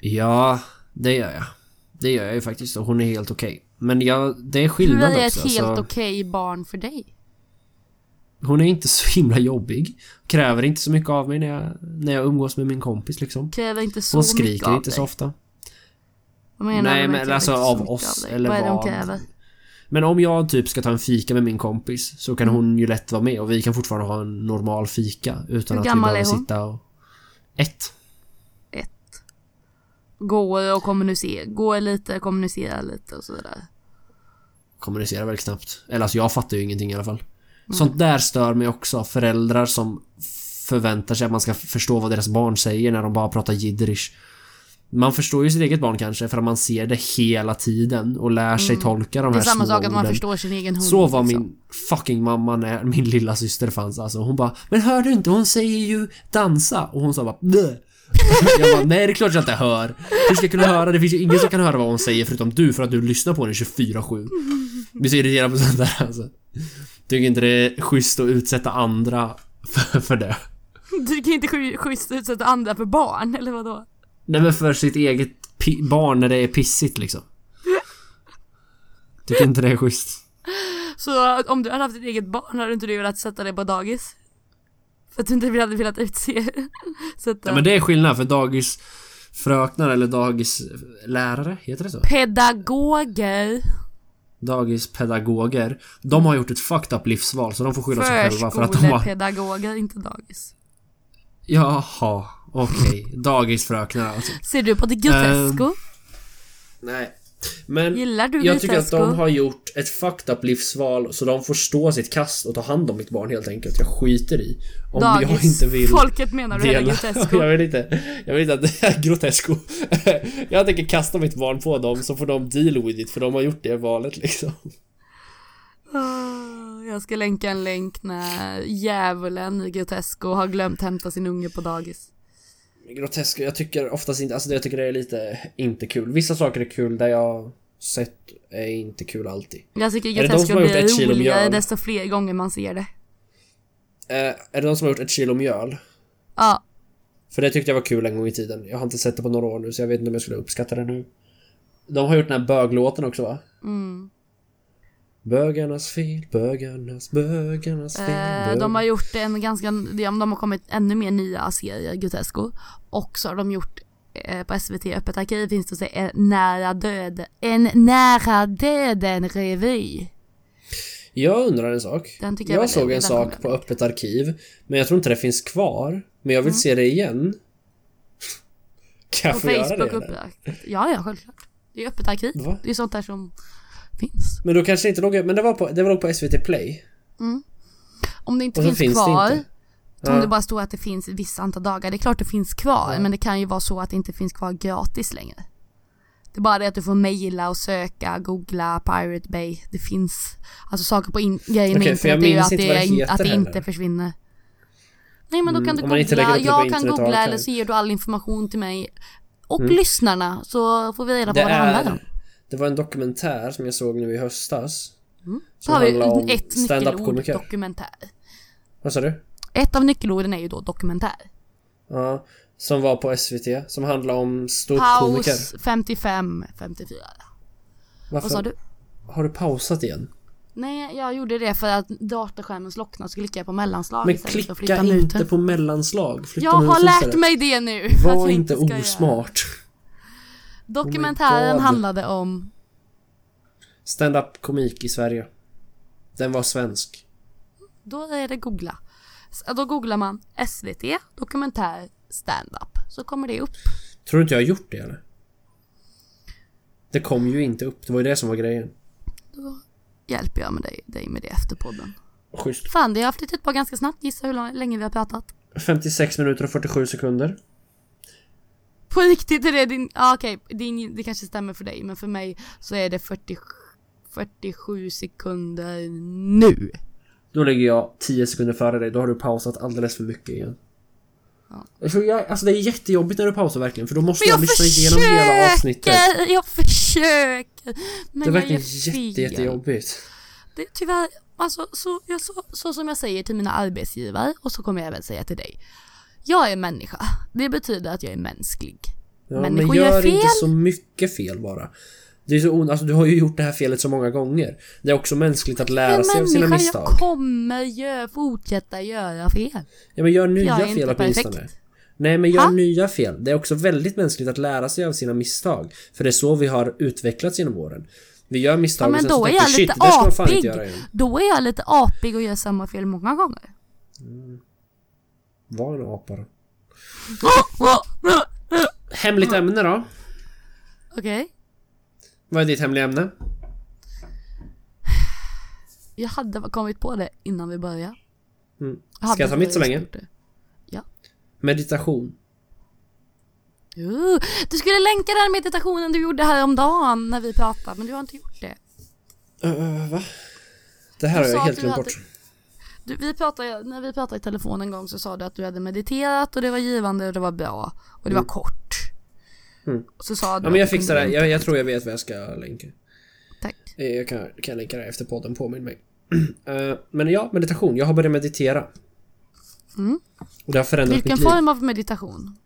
Ja, det gör jag. Det gör jag ju faktiskt och hon är helt okej. Men jag, det är skillnad är ett också. helt alltså. okej barn för dig? Hon är inte så himla jobbig. Kräver inte så mycket av mig när jag, när jag umgås med min kompis liksom. Kräver inte så Hon mycket skriker av inte dig. så ofta. Vad menar Nej, men alltså så av mycket oss, dig? eller Vad är det hon kräver? Men om jag typ ska ta en fika med min kompis så kan hon ju lätt vara med och vi kan fortfarande ha en normal fika utan Hur att vi behöver hon? sitta och... Ett. Gå och kommunicera. Gå lite, kommunicera lite och sådär. Kommunicerar väldigt snabbt. Eller alltså jag fattar ju ingenting i alla fall. Sånt där stör mig också. Föräldrar som förväntar sig att man ska förstå vad deras barn säger när de bara pratar jidderish. Man förstår ju sitt eget barn kanske för att man ser det hela tiden och lär sig tolka de Mm. Det är här samma små sak att man förstår sin egen hund. Så var liksom. min fucking mamma när min lilla syster fanns alltså. Hon bara Men hör du inte? Hon säger ju dansa. Och hon sa bara Blö. Jag bara nej det är klart jag inte hör. Hur ska jag kunna höra? Det finns ju ingen som kan höra vad hon säger förutom du för att du lyssnar på henne 24-7. Blir så irriterad på sånt där alltså. Tycker inte det är schysst att utsätta andra för, för det. Du kan inte schysst utsätta andra för barn, eller vadå? Nej men för sitt eget barn när det är pissigt liksom. Tycker inte det är schysst. Så om du hade haft ett eget barn hade inte du velat sätta det på dagis? För att du inte hade velat utse... sätta... Ja, men det är skillnad för dagisfröknar eller dagislärare, heter det så? Pedagoger. Dagispedagoger. De har gjort ett fucked up livsval så de får skylla sig själva för att de har... Förskolepedagoger, inte dagis. Jaha, okej. Dagisfröknar alltså. Ser du på det grotesco? Nej. Men Gillar du jag tycker att de har gjort ett fucked up livsval så de får stå sitt kast och ta hand om mitt barn helt enkelt. Jag skiter i. Om jag Dagis. inte vill Folket menar du hela. Grotesco? jag vill inte. Jag vill inte att det är grotesco. jag tänker kasta mitt barn på dem så får de deal with it för de har gjort det valet liksom. Ah, Jag ska länka en länk när djävulen i Grotesco har glömt hämta sin unge på dagis. Grotesco, jag tycker oftast inte, alltså jag tycker det är lite inte kul. Vissa saker är kul, där jag sett är inte kul alltid. Jag tycker det ett blir roligare desto fler gånger man ser det. Eh, är det de som har gjort ett kilo mjöl? Ja, För det tyckte jag var kul en gång i tiden. Jag har inte sett det på några år nu så jag vet inte om jag skulle uppskatta det nu. De har gjort den här böglåten också va? mm. Bögarnas fel, bögarnas, bögarnas fel. Eh, bög- de har gjort en ganska, de har kommit ännu mer nya serier, Grotesco. Och så har de gjort eh, på SVT Öppet arkiv finns det att säga en nära döden, en nära döden revy. Jag undrar en sak. Den jag jag såg en sak på Öppet arkiv, men jag tror inte det finns kvar. Men jag vill Mm. se det igen. Kan jag På få göra det? Facebook eller? Ja, ja, självklart. Det är öppet arkiv. Va? Det är sånt där som finns. Men då kanske inte låg... Men det var på, det var låg på SVT Play. Om det inte finns, finns kvar, inte. om det bara står att det finns ett visst antal dagar, det är klart det finns kvar, Ja. men det kan ju vara så att det inte finns kvar gratis längre. Det är bara det att du får mejla och söka, googla Pirate Bay. Det finns alltså saker på in- grejen Okej, med internet är ju att det, det att det inte heller. försvinner. Nej men då Mm, kan du inte lägger googla, jag kan googla eller så ger du all information till mig och Mm. lyssnarna så får vi reda på Det vad det handlar om. Det var en dokumentär som jag såg nu i höstas. Så Som har vi handlar om ett nyckelord, dokumentär. Vad sa du? Ett av nyckelorden är ju då dokumentär. Ja. Som var på SVT. Som handlar om ståuppkomiker. Paus 55, 54. Varför? Vad sa du? Har du pausat igen? Nej, jag gjorde det för att datorskärmen slocknade så klickade jag på mellanslag Men klicka inte på mellanslag. Flytta Jag har lärt mig det nu! Var inte ska göra. Dokumentären God. handlade om Stand-up komik i Sverige. Den var svensk. Då är det googla. Då googlar man SVT dokumentär stand-up. Så kommer det upp. Tror du inte jag har gjort det eller? Det kom ju inte upp. Det var ju det som var grejen. Då hjälper jag med dig, dig med det efter podden. Schysst. Fan, det har flyttat på ganska snabbt. Gissa hur länge vi har pratat. 56 minuter och 47 sekunder. På riktigt är det din, ja okej, din, det kanske stämmer för dig men för mig så är det 40, 47 sekunder nu. Då ligger jag 10 sekunder före dig. Då har du pausat alldeles för mycket igen. Ja. Jag, alltså det är jättejobbigt när du pausar verkligen för då måste jag, jag lyssna igenom hela avsnittet. Jag försöker! Men Det är verkligen jätte, jättejobbigt. Det är tyvärr, alltså så, jag, så, så som jag säger till mina arbetsgivare och så kommer jag även säga till dig. Jag är människa. Det betyder att jag är mänsklig. Ja, Människor men gör gör fel. inte så mycket fel bara. Det är så on- alltså, du har ju gjort det här felet så många gånger. Det är också mänskligt att lära sig av sina misstag. jag kommer gör, fortsätta göra fel. Ja men gör nya Jag är fel inte åtminstone. perfekt. Nej men gör Ha? nya fel. Det är också väldigt mänskligt att lära sig av sina misstag. För det är så vi har utvecklats genom åren. Vi gör misstag Ja, och men sen då så är jag vi shit, lite fan apig. inte göra igen. Då är jag lite apig och gör samma fel många gånger. Var en apa då. Hemligt ämne då? Okej. Vad är ditt hemliga ämne? Jag hade kommit på det innan vi började. Mm. Ska jag ta mitt så länge? gjort det. Meditation. Uh, du skulle länka den meditationen du gjorde häromdagen när vi pratade, men du har inte gjort det. Uh, va? Det här Du har jag sa helt att du glömt hade- bort. Du, vi pratade, när vi pratade i telefon en gång så sa du att du hade mediterat och det var givande och det var bra. Och det var kort. Mm. Och så sa du Ja men jag fixar det. Jag, jag tror jag vet vad jag ska länka. Tack. Eh, Jag kan, kan länka det efter podden, påminn mig. Eh, men ja, meditation. Jag har börjat meditera. Mm. Och det har förändrat Vilken mitt liv. form av meditation?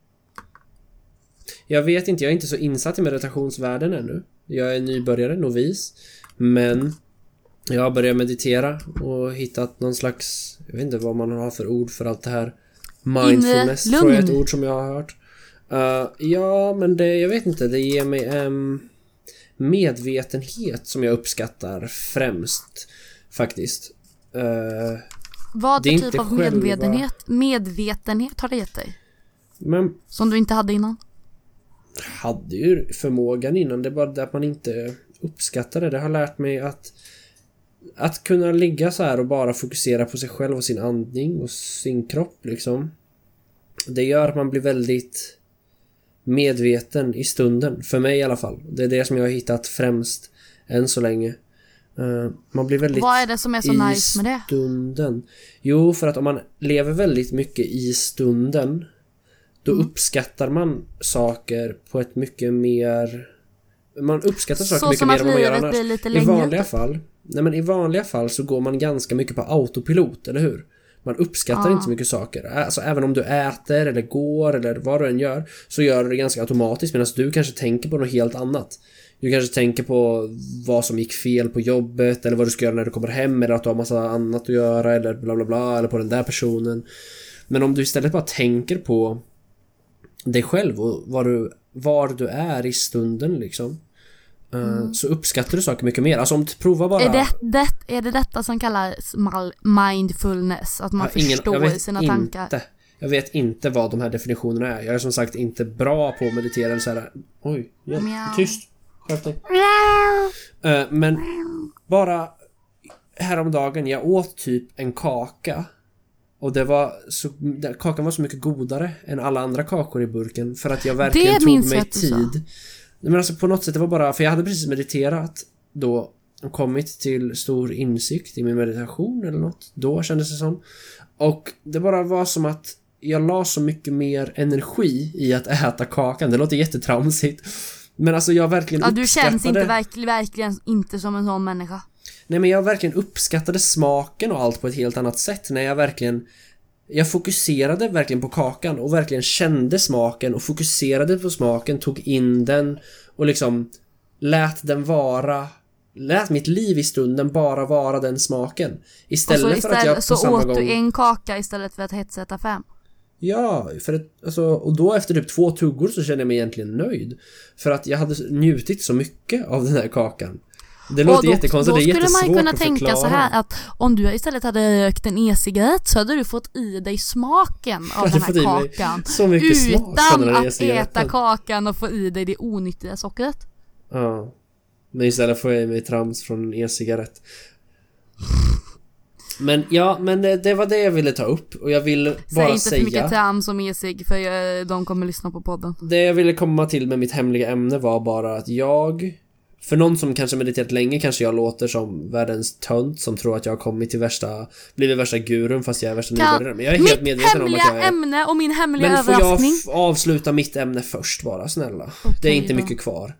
Jag vet inte, jag är inte så insatt i meditationsvärlden ännu. Jag är nybörjare, novis. Men jag har börjat meditera och hittat någon slags... Jag vet inte vad man har för ord för allt det här. Mindfulness tror jag är ett ord som jag har hört. Eh, ja, men det, jag vet inte. Det ger mig en medvetenhet som jag uppskattar främst. Faktiskt. Eh, Vad för typ av själva- medvetenhet, medvetenhet har det gett dig? men Som du inte hade innan? hade ju förmågan innan, det är bara det att man inte uppskattar det. Det har lärt mig att att kunna ligga så här och bara fokusera på sig själv och sin andning och sin kropp liksom. Det gör att man blir väldigt medveten i stunden. För mig i alla fall. Det är det som jag har hittat främst än så länge. Uh, man blir väldigt Vad är det som är så nice med det? stunden. Jo, för att om man lever väldigt mycket i stunden då Mm. uppskattar man saker på ett mycket mer... Man uppskattar saker Så mycket mer än vad man gör annars. I vanliga typ. fall Nej men i vanliga fall så går man ganska mycket på autopilot, eller hur? Man uppskattar Ja. inte så mycket saker. Alltså även om du äter eller går eller vad du än gör så gör du det ganska automatiskt medan du kanske tänker på något helt annat. Du kanske tänker på vad som gick fel på jobbet eller vad du ska göra när du kommer hem eller att du har massa annat att göra eller bla bla bla eller på den där personen. Men om du istället bara tänker på dig själv och var du, var du är i stunden liksom. Eh, Så uppskattar du saker mycket mer. Alltså om du provar bara... Mm. Är det, det, är det detta som kallas mindfulness? Att man ingen- förstår sina inte. tankar? Jag vet inte vad de här definitionerna är. Jag är som sagt inte bra på att meditera eller så här. Oj, ja, Mjau. tyst. Skärp dig. Eh, men bara häromdagen, jag åt typ en kaka. Och det var så, kakan var så mycket godare än alla andra kakor i burken för att jag verkligen tog mig tid. Men alltså på något sätt, det var bara, för jag hade precis mediterat då och kommit till stor insikt i min meditation eller något. Då kändes det som. Och det bara var som att jag la så mycket mer energi i att äta kakan. Det låter jättetramsigt. Men alltså jag verkligen Ja, du känns inte uppskattade- verkligen, verkligen inte som en sån människa. Nej men jag verkligen uppskattade smaken och allt på ett helt annat sätt när jag verkligen jag fokuserade verkligen på kakan och verkligen kände smaken och fokuserade på smaken, tog in den och liksom lät den vara Lät mitt liv i stunden bara vara den smaken. Istället, och så, för att jag på istället, så samma åt gång... du en kaka istället för att hetsäta fem. Ja, för att, alltså, och då efter typ två tuggor så kände jag mig egentligen nöjd. För att jag hade njutit så mycket av den här kakan. Det låter då, jättekonstigt, då det är skulle jättesvårt man kunna tänka så här att om du istället hade rökt en e-cigarett så hade du fått i dig smaken av den här kakan. så mycket smak från den Utan att äta kakan och få i dig det onyttiga sockret. Ja. Men istället får jag i mig trams från en e-cigarett. Men ja, men det, var det jag ville ta upp och jag vill Säg bara inte för mycket säga trams om e-cigg för eh, de kommer lyssna på podden. Det jag ville komma till med mitt hemliga ämne var bara att jag För någon som kanske mediterat länge kanske jag låter som världens tönt som tror att jag har kommit till värsta Blivit värsta gurun fast jag är värsta Kan- nybörjaren Men jag är helt Mitt medveten om att jag är ämne och min hemliga Men får jag överraskning. avsluta mitt ämne först bara, snälla? det Okej är inte då. mycket kvar.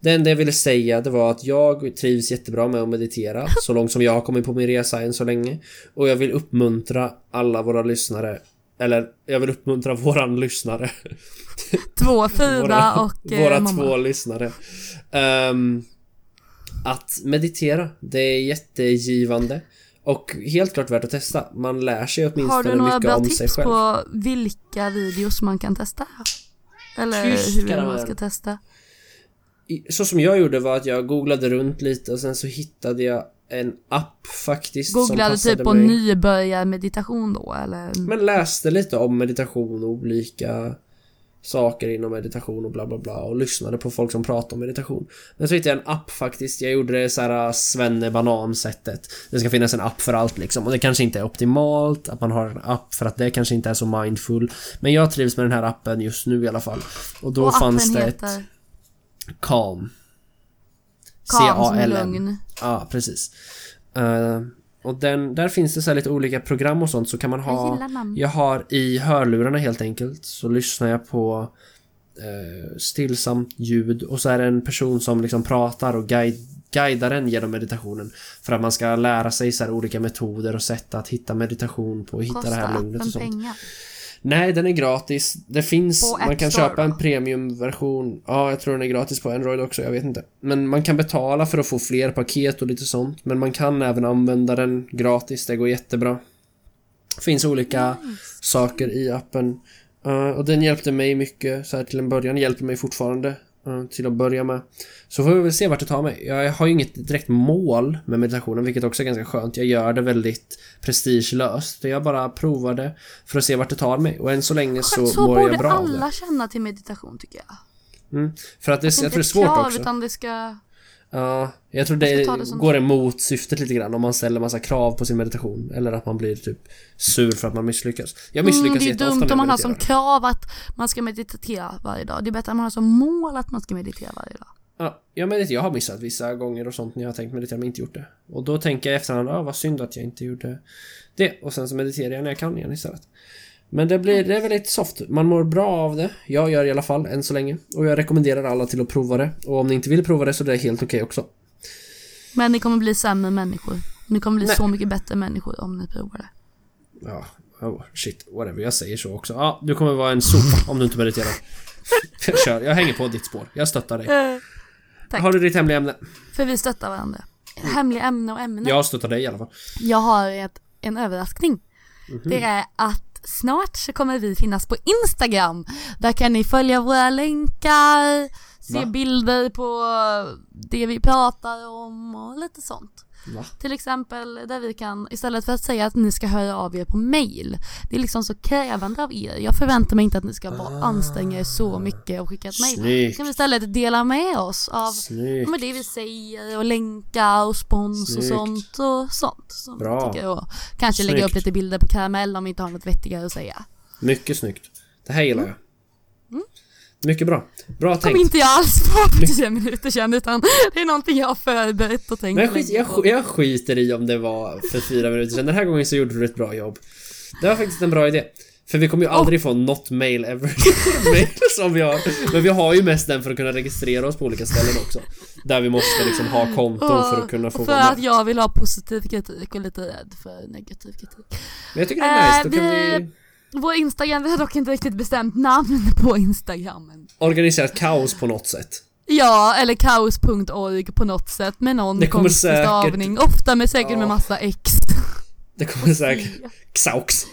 Det enda jag ville säga det var att jag trivs jättebra med att meditera så långt som jag har kommit på min resa än så länge. Och jag vill uppmuntra alla våra lyssnare Eller jag vill uppmuntra våran lyssnare. Två, Frida och eh, våra mamma. två lyssnare. Ehm, att meditera, det är jättegivande. Och helt klart värt att testa. Man lär sig Har åtminstone du några mycket bra om sig tips själv. på vilka videos man kan testa? Eller Tyst, hur man ska testa? Så som jag gjorde var att jag googlade runt lite och sen så hittade jag en app faktiskt som Googlade passade typ på mig. nybörjarmeditation då eller? Men läste lite om meditation och olika saker inom meditation och bla bla bla och lyssnade på folk som pratade om meditation. Men så hittade jag en app faktiskt. Jag gjorde det så här svennebanan-sättet. Det ska finnas en app för allt liksom och det kanske inte är optimalt att man har en app för att det kanske inte är så mindful. Men jag trivs med den här appen just nu i alla fall. Och då och fanns det heter ett Calm. Calm som lugn. Ja, precis. Eh, och den, där finns det så lite olika program och sånt så kan man Jag ha... namn. Jag har i hörlurarna helt enkelt så lyssnar jag på eh, stillsamt ljud och så är det en person som liksom pratar och guide, guidar en genom meditationen. För att man ska lära sig så olika metoder och sätt att hitta meditation på och hitta det Kostar här lugnet och sånt. pengar? Nej, den är gratis. Det finns, man kan Store köpa en premiumversion. Ja, jag tror den är gratis på Android också, jag vet inte. Men man kan betala för att få fler paket och lite sånt. Men man kan även använda den gratis, det går jättebra. Finns olika saker i appen. Eh, och den hjälpte mig mycket så här till en början, hjälper mig fortfarande till att börja med. Så får vi väl se vart det tar mig. Jag har ju inget direkt mål med meditationen, vilket också är ganska skönt. Jag gör det väldigt prestigelöst. Jag bara provar det för att se vart det tar mig. Och än så länge så, Så, mår borde jag bra av alla det. känna till meditation tycker jag. Mm. För att det, jag tror det är svårt krav, också. utan det ska... Ja, jag tror det det som- går emot syftet lite grann om man ställer massa krav på sin meditation. Eller att man blir typ sur för att man misslyckas. Jag misslyckas Mm, det är dumt om man har som krav att man ska meditera varje dag. Det är bättre om man har som mål att man ska meditera varje dag. Ja, jag, mediterar, jag har missat vissa gånger och sånt när jag har tänkt meditera men inte gjort det. Och då tänker jag i efterhand, ah, vad synd att jag inte gjorde det. Och sen så mediterar jag när jag kan igen istället. Men det blir, det är väldigt soft. Man mår bra av det. Jag gör i alla fall, än så länge. Och jag rekommenderar alla till att prova det. Och om ni inte vill prova det så är det helt okej också. Men ni kommer bli sämre människor. Ni kommer bli Nej. så mycket bättre människor om ni provar det. Ja, oh, shit, whatever. Jag säger så också. Ja, du kommer vara en sopa om du inte mediterar. Jag kör, jag hänger på ditt spår. Jag stöttar dig. Tack. Har du ditt hemliga ämne? För vi stöttar varandra. Hemliga ämne och ämne. Jag stöttar dig i alla fall. Jag har ett, en överraskning. Mhm. Det är att snart så kommer vi finnas på Instagram. Där kan ni följa våra länkar, se Va? bilder på det vi pratar om och lite sånt. Va? Till exempel där vi kan, istället för att säga att ni ska höra av er på mail. Det är liksom så krävande av er. Jag förväntar mig inte att ni ska bara anstränga er så mycket och skicka ett mail. Snyggt. Kan vi istället dela med oss av Snyggt. med det vi säger och länkar och spons och Snyggt. sånt och sånt. Som Bra. tycker och kanske lägga upp Snyggt. lite bilder på karamell om vi inte har något vettigare att säga. Mycket snyggt. Det här gillar jag. Mycket bra. Bra Mm. Kom tänkt. inte jag alls på för 10 minuter sedan utan det är någonting jag har förberett och tänkt Men jag, skit, jag, sk- jag skiter i om det var för fyra minuter sedan. Den här gången så gjorde du ett bra jobb. Det var faktiskt en bra idé. För vi kommer ju aldrig få något mail ever. mail som vi har. Men vi har ju mest den för att kunna registrera oss på olika ställen också. Där vi måste liksom ha konton för att kunna få för att med. jag vill ha positiv kritik och lite rädd för negativ kritik. Men jag tycker det är nice. Då kan Eh, vi Vår Instagram, vi har dock inte riktigt bestämt namn på Instagrammen. organisera ett kaos på något sätt. Ja, eller kaos.org på något sätt med någon Det kommer säkert- stavning. Ofta med säkert med Ja. massa X. Det kommer säkert... Xaux.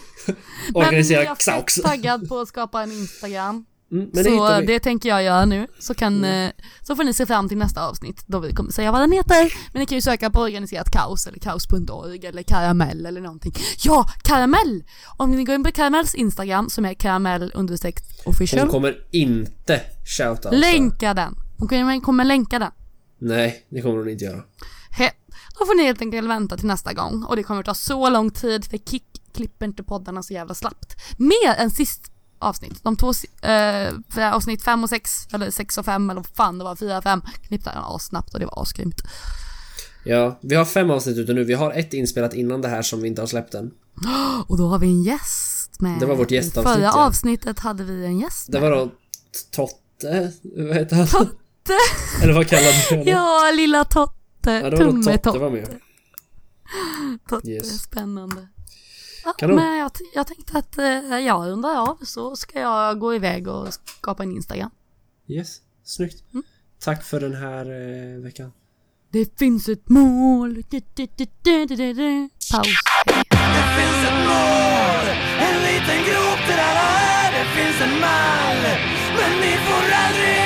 Organisera Men jag är Xaux. taggad på att skapa en Instagram. Mm, så det tänker jag göra nu. Så, kan, eh, så får ni se fram till nästa avsnitt då vi kommer säga vad den heter. Men ni kan ju söka på organiserat kaos eller kaos.org eller karamell eller någonting. Ja, karamell! Om ni går in på karamells Instagram som är karamell understreck Hon official. kommer inte shoutouta. Länka den. Hon kommer, kommer länka den. Nej, det kommer hon inte göra. He. Då får ni helt enkelt vänta till nästa gång och det kommer ta så lång tid för Kick klipper inte poddarna så jävla slappt. Mer än sist avsnitt. De två, eh, avsnitt 5 och 6, eller 6 och 5 eller fan det var, 4 och 5 klippte han assnabbt och det var asgrymt. Ja, vi har fem avsnitt ute nu. Vi har ett inspelat innan det här som vi inte har släppt än. Och då har vi en gäst med. Det var vårt gästavsnitt, Förra ja. avsnittet hade vi en gäst Det med. var då Totte? Vad heter han? Totte? Eller vad kallade du honom? Ja, lilla Totte. Ja, det var Tumme Totte Totte. var med. Totte. Yes. Spännande. Ja, men jag, jag tänkte att eh, jag rundar av så ska jag gå iväg och skapa en Instagram. Yes, snyggt. Mm. Tack för den här eh, veckan. Det finns ett mål. Du, du, du, du, du, du, du. Paus. Det finns ett mål, en liten grop där alla är. Det finns en mall, men ni får aldrig